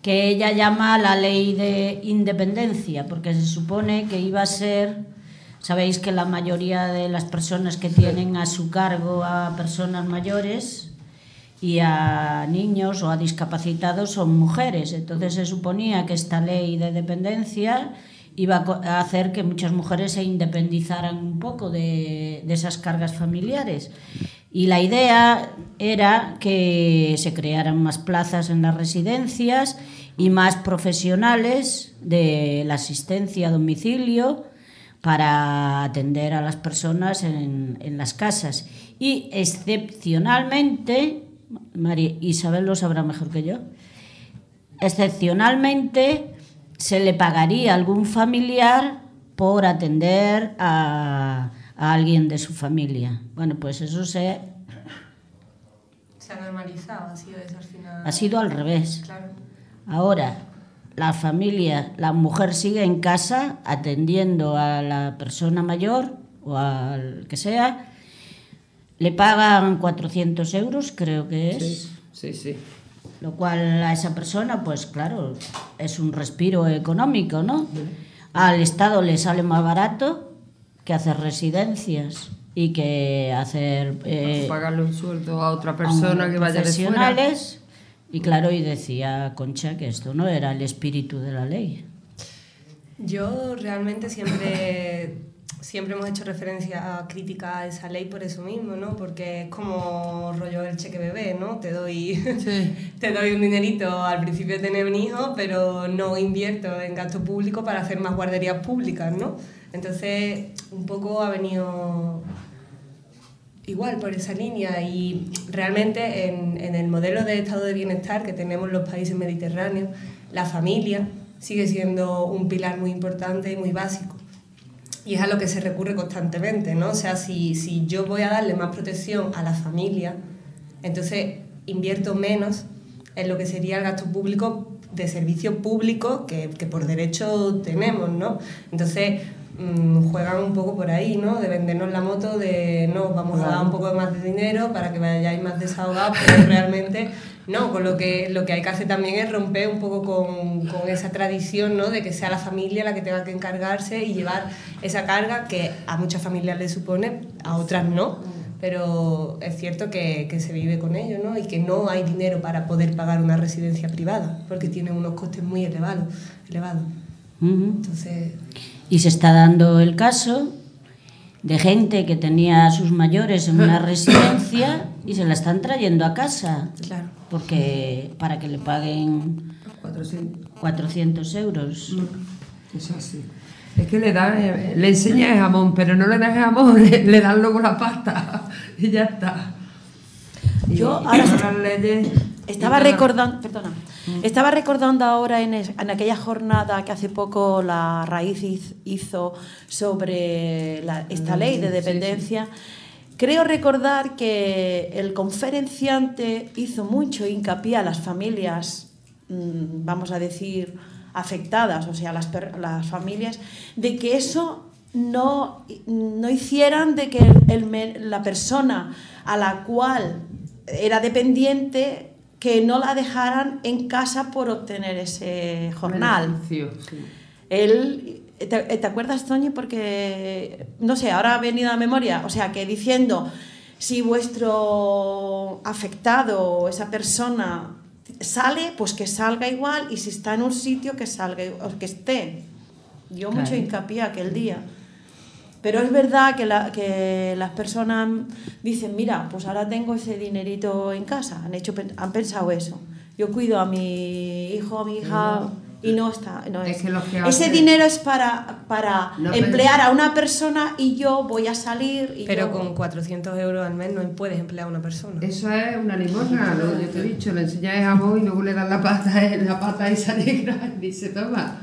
que ella llama la ley de independencia, porque se supone que iba a ser, sabéis que la mayoría de las personas que tienen a su cargo a personas mayores y a niños o a discapacitados son mujeres. Entonces se suponía que esta ley de dependencia iba a hacer que muchas mujeres se independizaran un poco de, de esas cargas familiares. Y la idea era que se crearan más plazas en las residencias y más profesionales de la asistencia a domicilio para atender a las personas en, en las casas. Y excepcionalmente, María Isabel lo sabrá mejor que yo, excepcionalmente se le pagaría a algún familiar por atender a, a alguien de su familia. Bueno, pues eso se, Se ha normalizado, ha sido eso al final. ha sido al revés. Claro. Ahora, la familia, la mujer sigue en casa atendiendo a la persona mayor o al que sea, le pagan 400 euros, creo que es. Sí, sí. Lo cual a esa persona, pues claro, es un respiro económico, ¿no? Al Estado le sale más barato que hacer residencias y que hacer... eh, pagarle un sueldo a otra a persona un- que vaya de fuera. Y claro, y decía Concha que esto no era el espíritu de la ley. Yo realmente siempre, siempre hemos hecho referencia a crítica a esa ley por eso mismo, ¿no? Porque es como rollo el cheque bebé, ¿no? Te doy, *laughs* te doy un dinerito al principio de tener un hijo, pero no invierto en gasto público para hacer más guarderías públicas, ¿no? Entonces, un poco ha venido igual por esa línea y realmente en, en el modelo de estado de bienestar que tenemos los países mediterráneos, la familia sigue siendo un pilar muy importante y muy básico. Y es a lo que se recurre constantemente, ¿no? O sea, si, si yo voy a darle más protección a la familia, entonces invierto menos en lo que sería el gasto público de servicio público que, que por derecho tenemos, ¿no? Entonces mm, juegan un poco por ahí, ¿no? De vendernos la moto de, no, vamos a dar un poco más de dinero para que vayáis más desahogados, pero *laughs* realmente no, con lo que, lo que hay que hacer también es romper un poco con, con esa tradición, ¿no? De que sea la familia la que tenga que encargarse y llevar esa carga que a muchas familias les supone, a otras no. Pero es cierto que, que se vive con ello, ¿no? Y que no hay dinero para poder pagar una residencia privada, porque tiene unos costes muy elevados. elevados. Entonces, Y se está dando el caso de gente que tenía a sus mayores en una *laughs* residencia y se la están trayendo a casa. Claro. Porque para que le paguen 400 euros. Eso sí. Es que le dan, eh, le enseñan el jamón, pero no le dan jamón, *laughs* le, le dan luego la pasta *laughs* y ya está. Y- Yo y ahora las leyes- Estaba nada. recordando, perdona, estaba recordando ahora en, es- en aquella jornada que hace poco la Raíz hiz- hizo sobre la- esta Mm, ley de sí, dependencia. Creo recordar que el conferenciante hizo mucho hincapié a las familias, mm, vamos a decir, afectadas, o sea, las, las familias, de que eso no, no hicieran de que el- el me- la persona a la cual era dependiente que no la dejaran en casa por obtener ese jornal. Beneficio, sí. Él, ¿te, te acuerdas, Toñi? Porque, no sé, ahora ha venido a memoria, o sea, que diciendo, si vuestro afectado o esa persona sale, pues que salga igual, y si está en un sitio, que salga, o que esté. Yo mucho Claro. hincapié aquel día. Pero es verdad que, la- que las personas dicen, mira, pues ahora tengo ese dinerito en casa. Han, hecho, han pensado eso. Yo cuido a mi hijo, a mi hija y no está. No Es es. que lo que Ese dinero es para, para No, emplear a una persona y yo voy a salir. Y Pero yo- con 400 euros al mes no puedes emplear a una persona. Eso es una limosna, lo que yo te he dicho, le enseñas el jamón y luego le das la pata, la pata esa *laughs* negra y dice, toma.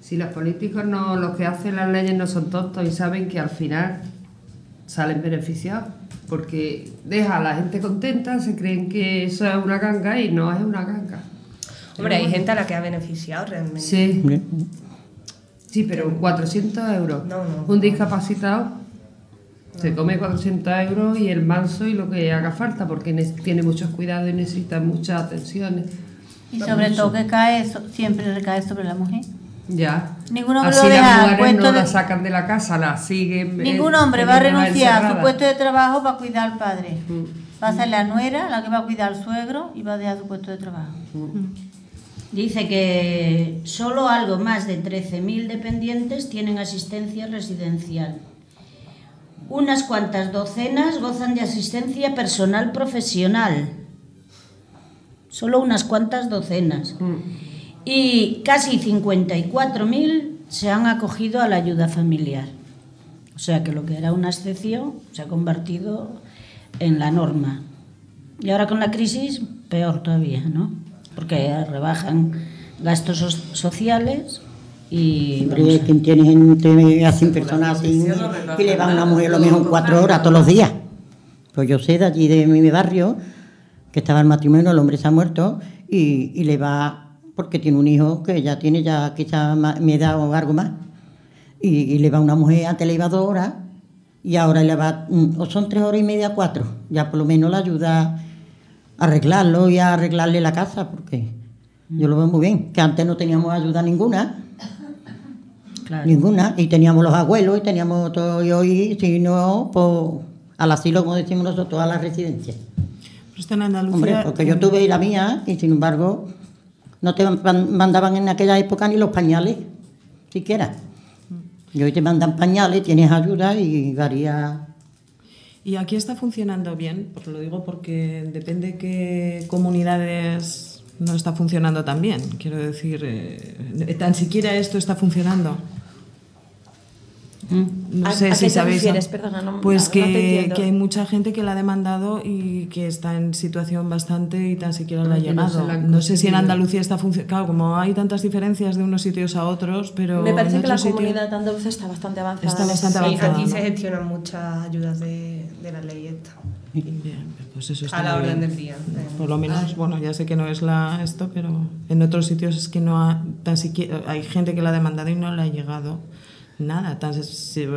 Si los políticos no, los que hacen las leyes no son tontos y saben que al final salen beneficiados, porque deja a la gente contenta, se creen que eso es una ganga y no es una ganga. Hombre, hay gente a la que ha beneficiado realmente. Sí. Sí, pero 400 euros. No, no. Un discapacitado se come 400 euros y el manso y lo que haga falta, porque ne- tiene muchos cuidados y necesita muchas atenciones. Y sobre todo que cae, siempre recae sobre la mujer. Ya. Ningún hombre Así lo deja las mujeres no de- la sacan de la casa, la siguen. eh, Ningún hombre va a renunciar a su puesto de trabajo para cuidar al padre. Mm. Va a ser la nuera la que va a cuidar al suegro y va a dejar su puesto de trabajo. Dice que solo algo más de 13.000 dependientes tienen asistencia residencial. Unas cuantas docenas gozan de asistencia personal profesional. Solo unas cuantas docenas. Y casi 54.000 se han acogido a la ayuda familiar. O sea que lo que era una excepción se ha convertido en la norma. Y ahora con la crisis, peor todavía, ¿no? Porque rebajan gastos so- sociales y... Siempre vamos hay quien tiene gente así, personas así, y le va a una mujer a lo mejor cuatro horas todos los días. Pues yo sé de allí de mi barrio, que estaba el matrimonio, el hombre se ha muerto, y, y le va, porque tiene un hijo que ya tiene ya quizá mi edad o algo más, y, y le va una mujer, antes le iba dos horas, y ahora le va, mm, o son tres horas y media, cuatro, ya por lo menos le ayuda arreglarlo y a arreglarle la casa, porque yo lo veo muy bien, que antes no teníamos ayuda ninguna, Claro. Ninguna. Y teníamos los abuelos y teníamos todo. Y hoy, si no, pues al asilo, como decimos nosotros, a la residencia. Pero esto en Andalucía... Hombre, porque yo tuve la mía y sin embargo no te man- mandaban en aquella época ni los pañales, siquiera. Y hoy te mandan pañales, tienes ayuda y varía. Y aquí está funcionando bien, pues lo digo porque depende qué comunidades no está funcionando tan bien. Quiero decir, eh, tan siquiera esto está funcionando. No ¿A- sé a qué si te sabéis. refieres? Perdona, no- pues no que, que hay mucha gente que la ha demandado y que está en situación bastante y tan siquiera le ha no llegado. la No sé si en. Andalucía está funcionando. Claro, como hay tantas diferencias de unos sitios a otros, pero. Me parece que la sitios- comunidad andaluza está bastante avanzada. Está bastante sentido. avanzada. Aquí ¿no? se gestionan muchas ayudas de, de la ley esta. Bien, pues eso está A la orden bien. del día. Por lo menos, bueno, ya sé que no es la esto, pero en otros sitios es que no ha, tan siquiera hay gente que la ha demandado y no le ha llegado nada. Tan, se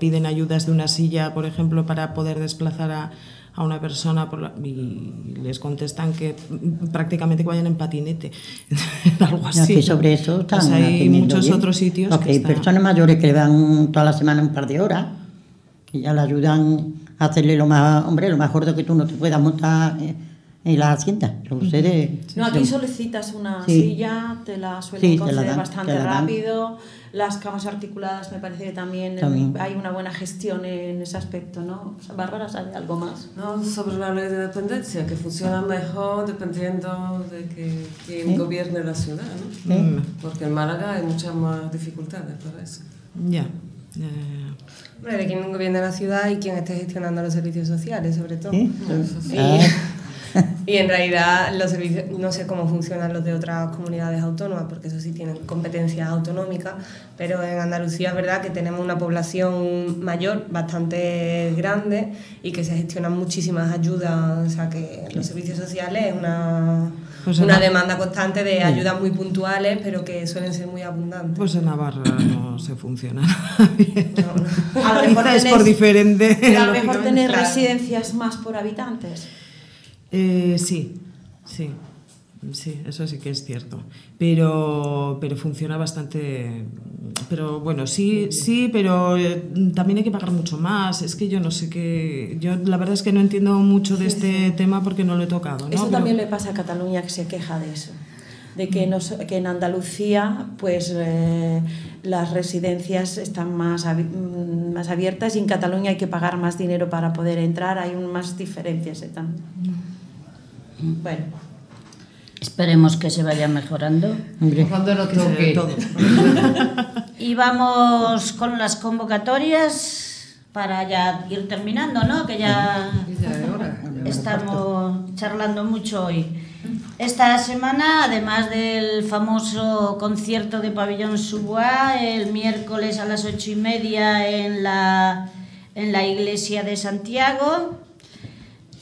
piden ayudas de una silla, por ejemplo, para poder desplazar a, a una persona por la- y les contestan que prácticamente que vayan en patinete, *laughs* algo así. Aquí sobre eso están Pues hay muchos bien. otros sitios Porque que hay están- personas mayores que le dan toda la semana un par de horas y ya le ayudan a hacerle lo más, hombre, lo más gordo que tú no te puedas montar eh, en la hacienda. Lo sé de- No, aquí solicitas una Sí. silla, te la suelen Sí, te la conceder dan, bastante te la rápido. Las camas articuladas me parece que también, También. hay una buena gestión en ese aspecto, ¿no? O sea, Bárbara sabe algo más. No, sobre la ley de dependencia, que funciona mejor dependiendo de que, quién ¿Eh? gobierne la ciudad, ¿no? Mm, Porque en Málaga hay muchas más dificultades para eso. Ya. Hombre, de quién gobierna la ciudad y quién esté gestionando los servicios sociales, sobre todo. ¿Sí? Y, Ah. *laughs* y en realidad los servicios, no sé cómo funcionan los de otras comunidades autónomas, porque eso sí tienen competencias autonómicas, pero en Andalucía es verdad que tenemos una población mayor, bastante grande, y que se gestionan muchísimas ayudas, o sea que los servicios sociales es una, Pues una demanda constante de ayudas muy puntuales, pero que suelen ser muy abundantes. Pues en Navarra *clears throat* no se funciona. A lo *laughs* mejor tenéis- por diferente. Pero a lo *laughs* mejor Claro. residencias más por habitantes. Eh, sí, sí, sí, eso sí que es cierto. Pero, pero funciona bastante. Pero bueno, sí, sí, pero eh, también hay que pagar mucho más. Es que yo no sé qué. Yo la verdad es que no entiendo mucho de este tema porque no lo he tocado. ¿no? Eso Pero- también le pasa a Cataluña que se queja de eso. De que, nos- que en Andalucía pues eh, las residencias están más, mm, más abiertas y en Cataluña hay que pagar más dinero para poder entrar, hay un- más diferencias eh, también. Bueno, Esperemos que se vaya mejorando. Cuando lo toque. Y vamos con las convocatorias para ya ir terminando, ¿no? Que ya estamos charlando mucho hoy. Esta semana, además del famoso concierto de Pabellón Subois, el miércoles a las ocho y media en la, en la iglesia de Santiago,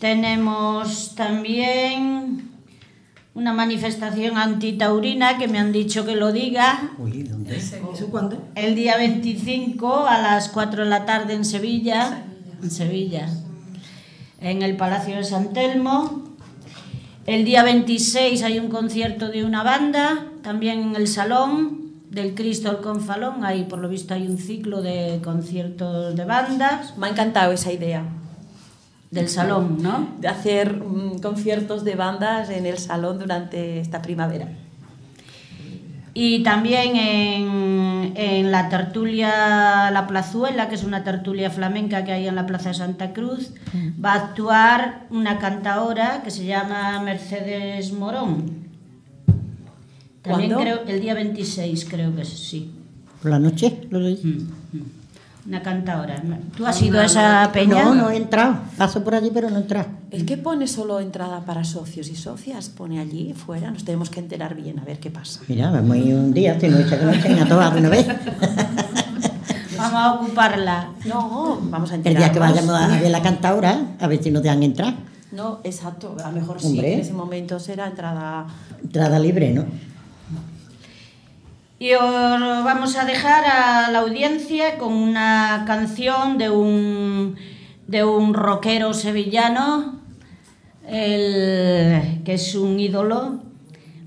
tenemos también una manifestación antitaurina que me han dicho que lo diga. Uy, ¿dónde? ¿Eso cuándo? El día 25 a las 4 de la tarde en Sevilla, en Sevilla, en el Palacio de San Telmo. El día 26 hay un concierto de una banda, también en el Salón del Cristo el Confalón, ahí por lo visto hay un ciclo de conciertos de bandas. Me ha encantado esa idea. Del salón, ¿no? De hacer mm, conciertos de bandas en el salón durante esta primavera. Y también en, en la tertulia La Plazuela, que es una tertulia flamenca que hay en la Plaza de Santa Cruz, va a actuar una cantaora que se llama Mercedes Morón. También ¿Cuándo? creo, el día 26 creo que es, sí. ¿Por la noche? ¿Lo? Una cantaora. ¿Tú has ido a esa peña? No, no he entrado. Paso por allí, pero no he entrado. El que pone solo entrada para socios y socias pone allí fuera, nos tenemos que enterar bien a ver qué pasa. Mira, vamos a ir un día, si no echa que no echen a todas de una vez. Vamos a ocuparla. No, vamos a El enterarnos. día que vayamos a ver la cantaora, a ver si nos dejan entrar. No, exacto, a lo mejor sí, en ese momento será entrada... Entrada libre, ¿no? Y os vamos a dejar a la audiencia con una canción de un, de un rockero sevillano, el, que es un ídolo.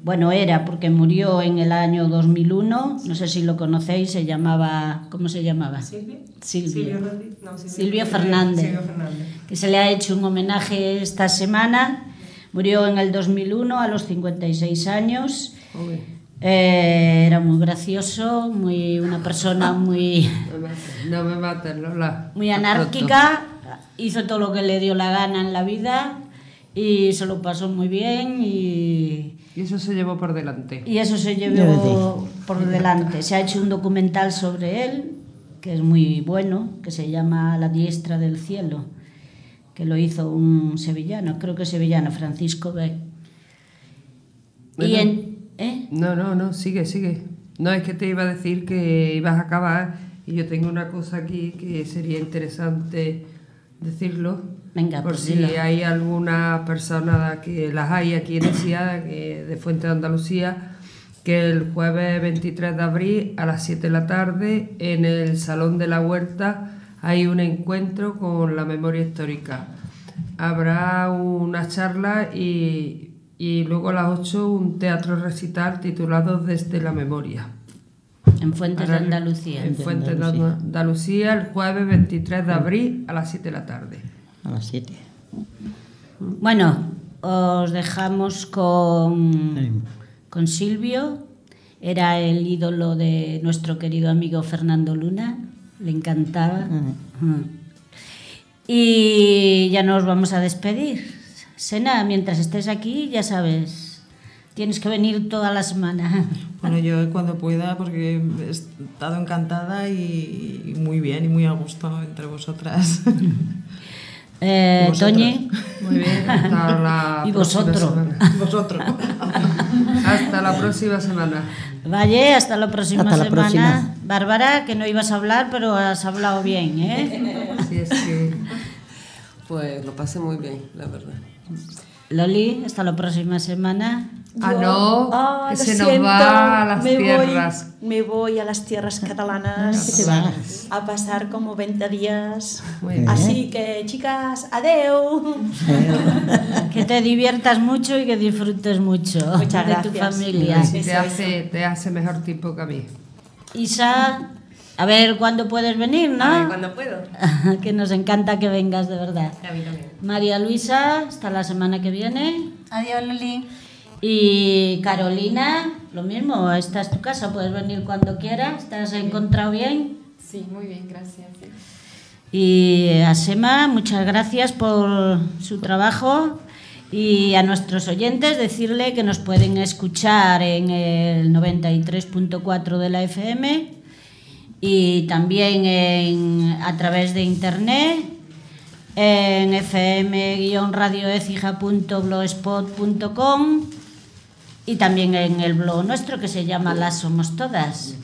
Bueno, era porque murió en el año 2001, no sé si lo conocéis, se llamaba, ¿cómo se llamaba? ¿Silvia? Silvio. No, Silvio Fernández, Silvio Fernández. que se le ha hecho un homenaje esta semana. Murió en el 2001 a los 56 años. Eh, era muy gracioso, muy una persona *laughs* muy, No me mates, Lola. muy anárquica. Hizo todo lo que le dio la gana en la vida y se lo pasó muy bien y, Y eso se llevó por delante. y eso se llevó por delante. Se ha hecho un documental sobre él, que es muy bueno, que se llama La diestra del cielo, que lo hizo un sevillano, creo que sevillano, Francisco B. Y en, ¿eh? No, no, no, sigue, sigue. No, es que te iba a decir que ibas a acabar y yo tengo una cosa aquí que sería interesante decirlo. Venga, por pues si dilo. hay alguna persona que las hay aquí en que de Fuente de Andalucía, que el jueves 23 de abril a las 7 de la tarde en el Salón de la Huerta hay un encuentro con la memoria histórica. Habrá una charla y, y luego a las 8 un teatro recital titulado Desde la Memoria. En Fuentes de Andalucía. En Fuentes de Andalucía el jueves 23 de abril a las 7 de la tarde. A las 7. Bueno, os dejamos con, con Silvio. Era el ídolo de nuestro querido amigo Fernando Luna. Le encantaba. Mm. Y ya nos vamos a despedir. Sena, mientras estés aquí, ya sabes, tienes que venir toda la semana. Bueno, yo cuando pueda, porque he estado encantada y, muy bien y muy a gusto entre vosotras. *laughs* Eh. Toñi. Muy bien, hasta la *laughs* Y próxima vosotros. semana. *laughs* Vosotros. Hasta la próxima semana. Vaya, hasta la próxima Hasta la semana. próxima. Bárbara, que no ibas a hablar, pero has hablado bien, ¿eh? Así es que Pues lo pasé muy bien, la verdad. Loli, hasta la próxima semana. Ah, no, Ah, que se nos siento, va a las me voy- tierras. me voy a las tierras *laughs* catalanas ¿Qué te vas? a pasar como 20 días. Muy bien. Así que, chicas, adeu. *laughs* Que te diviertas mucho y que disfrutes mucho Muchas de tu familia. Eso, Te hace, te hace mejor tiempo que a mí. Isa, a ver cuándo puedes venir, ¿no? Ay, cuando puedo. *laughs* que nos encanta que vengas, de verdad. A mí también. María Luisa, hasta la semana que viene. Adiós, Loli. Y Carolina, lo mismo, esta es tu casa, puedes venir cuando quieras. ¿Te has encontrado bien? Sí, muy bien, gracias. sí. Y a Sema, muchas gracias por su trabajo. Y a nuestros oyentes decirle que nos pueden escuchar en el 93.4 de la FM y también en- a través de internet en fm-radioecija.blogspot.com y también en el blog nuestro que se llama Las Somos Todas.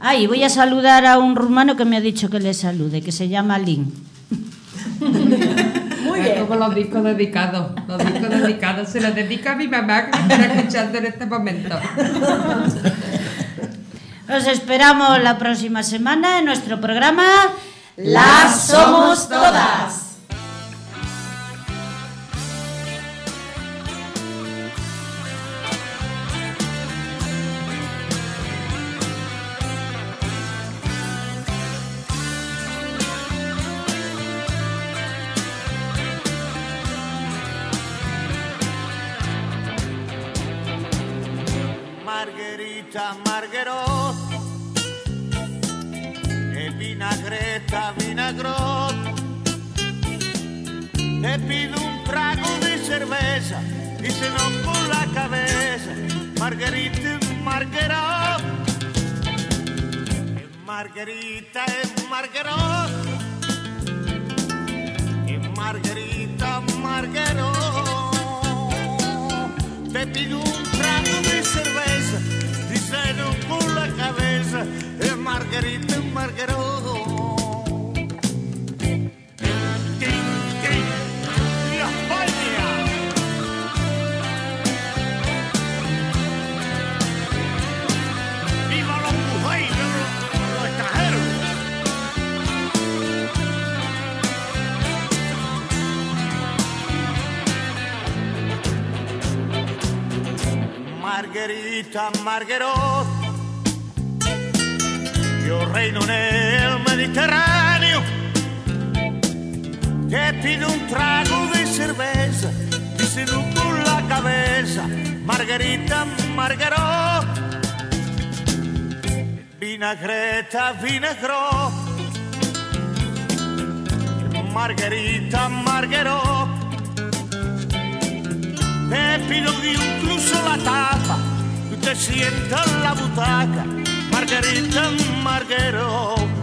Ah, y voy a saludar a un rumano que me ha dicho que le salude, que se llama Lin. *laughs* Muy bien. como los discos dedicados. Los discos dedicados se los dedica a mi mamá que me está escuchando en este momento. *laughs* Os esperamos la próxima semana en nuestro programa Las Somos Todas. margarita Margherot, yo reino nel Mediterraneo, te pido un trago de cerveza, dice no con la cabeza, Margherita Margherot, vinagreta vinagrot, Margherita Margherot. Te pido que incluso la tapa, que sienta en la butaca, Margarita Marguero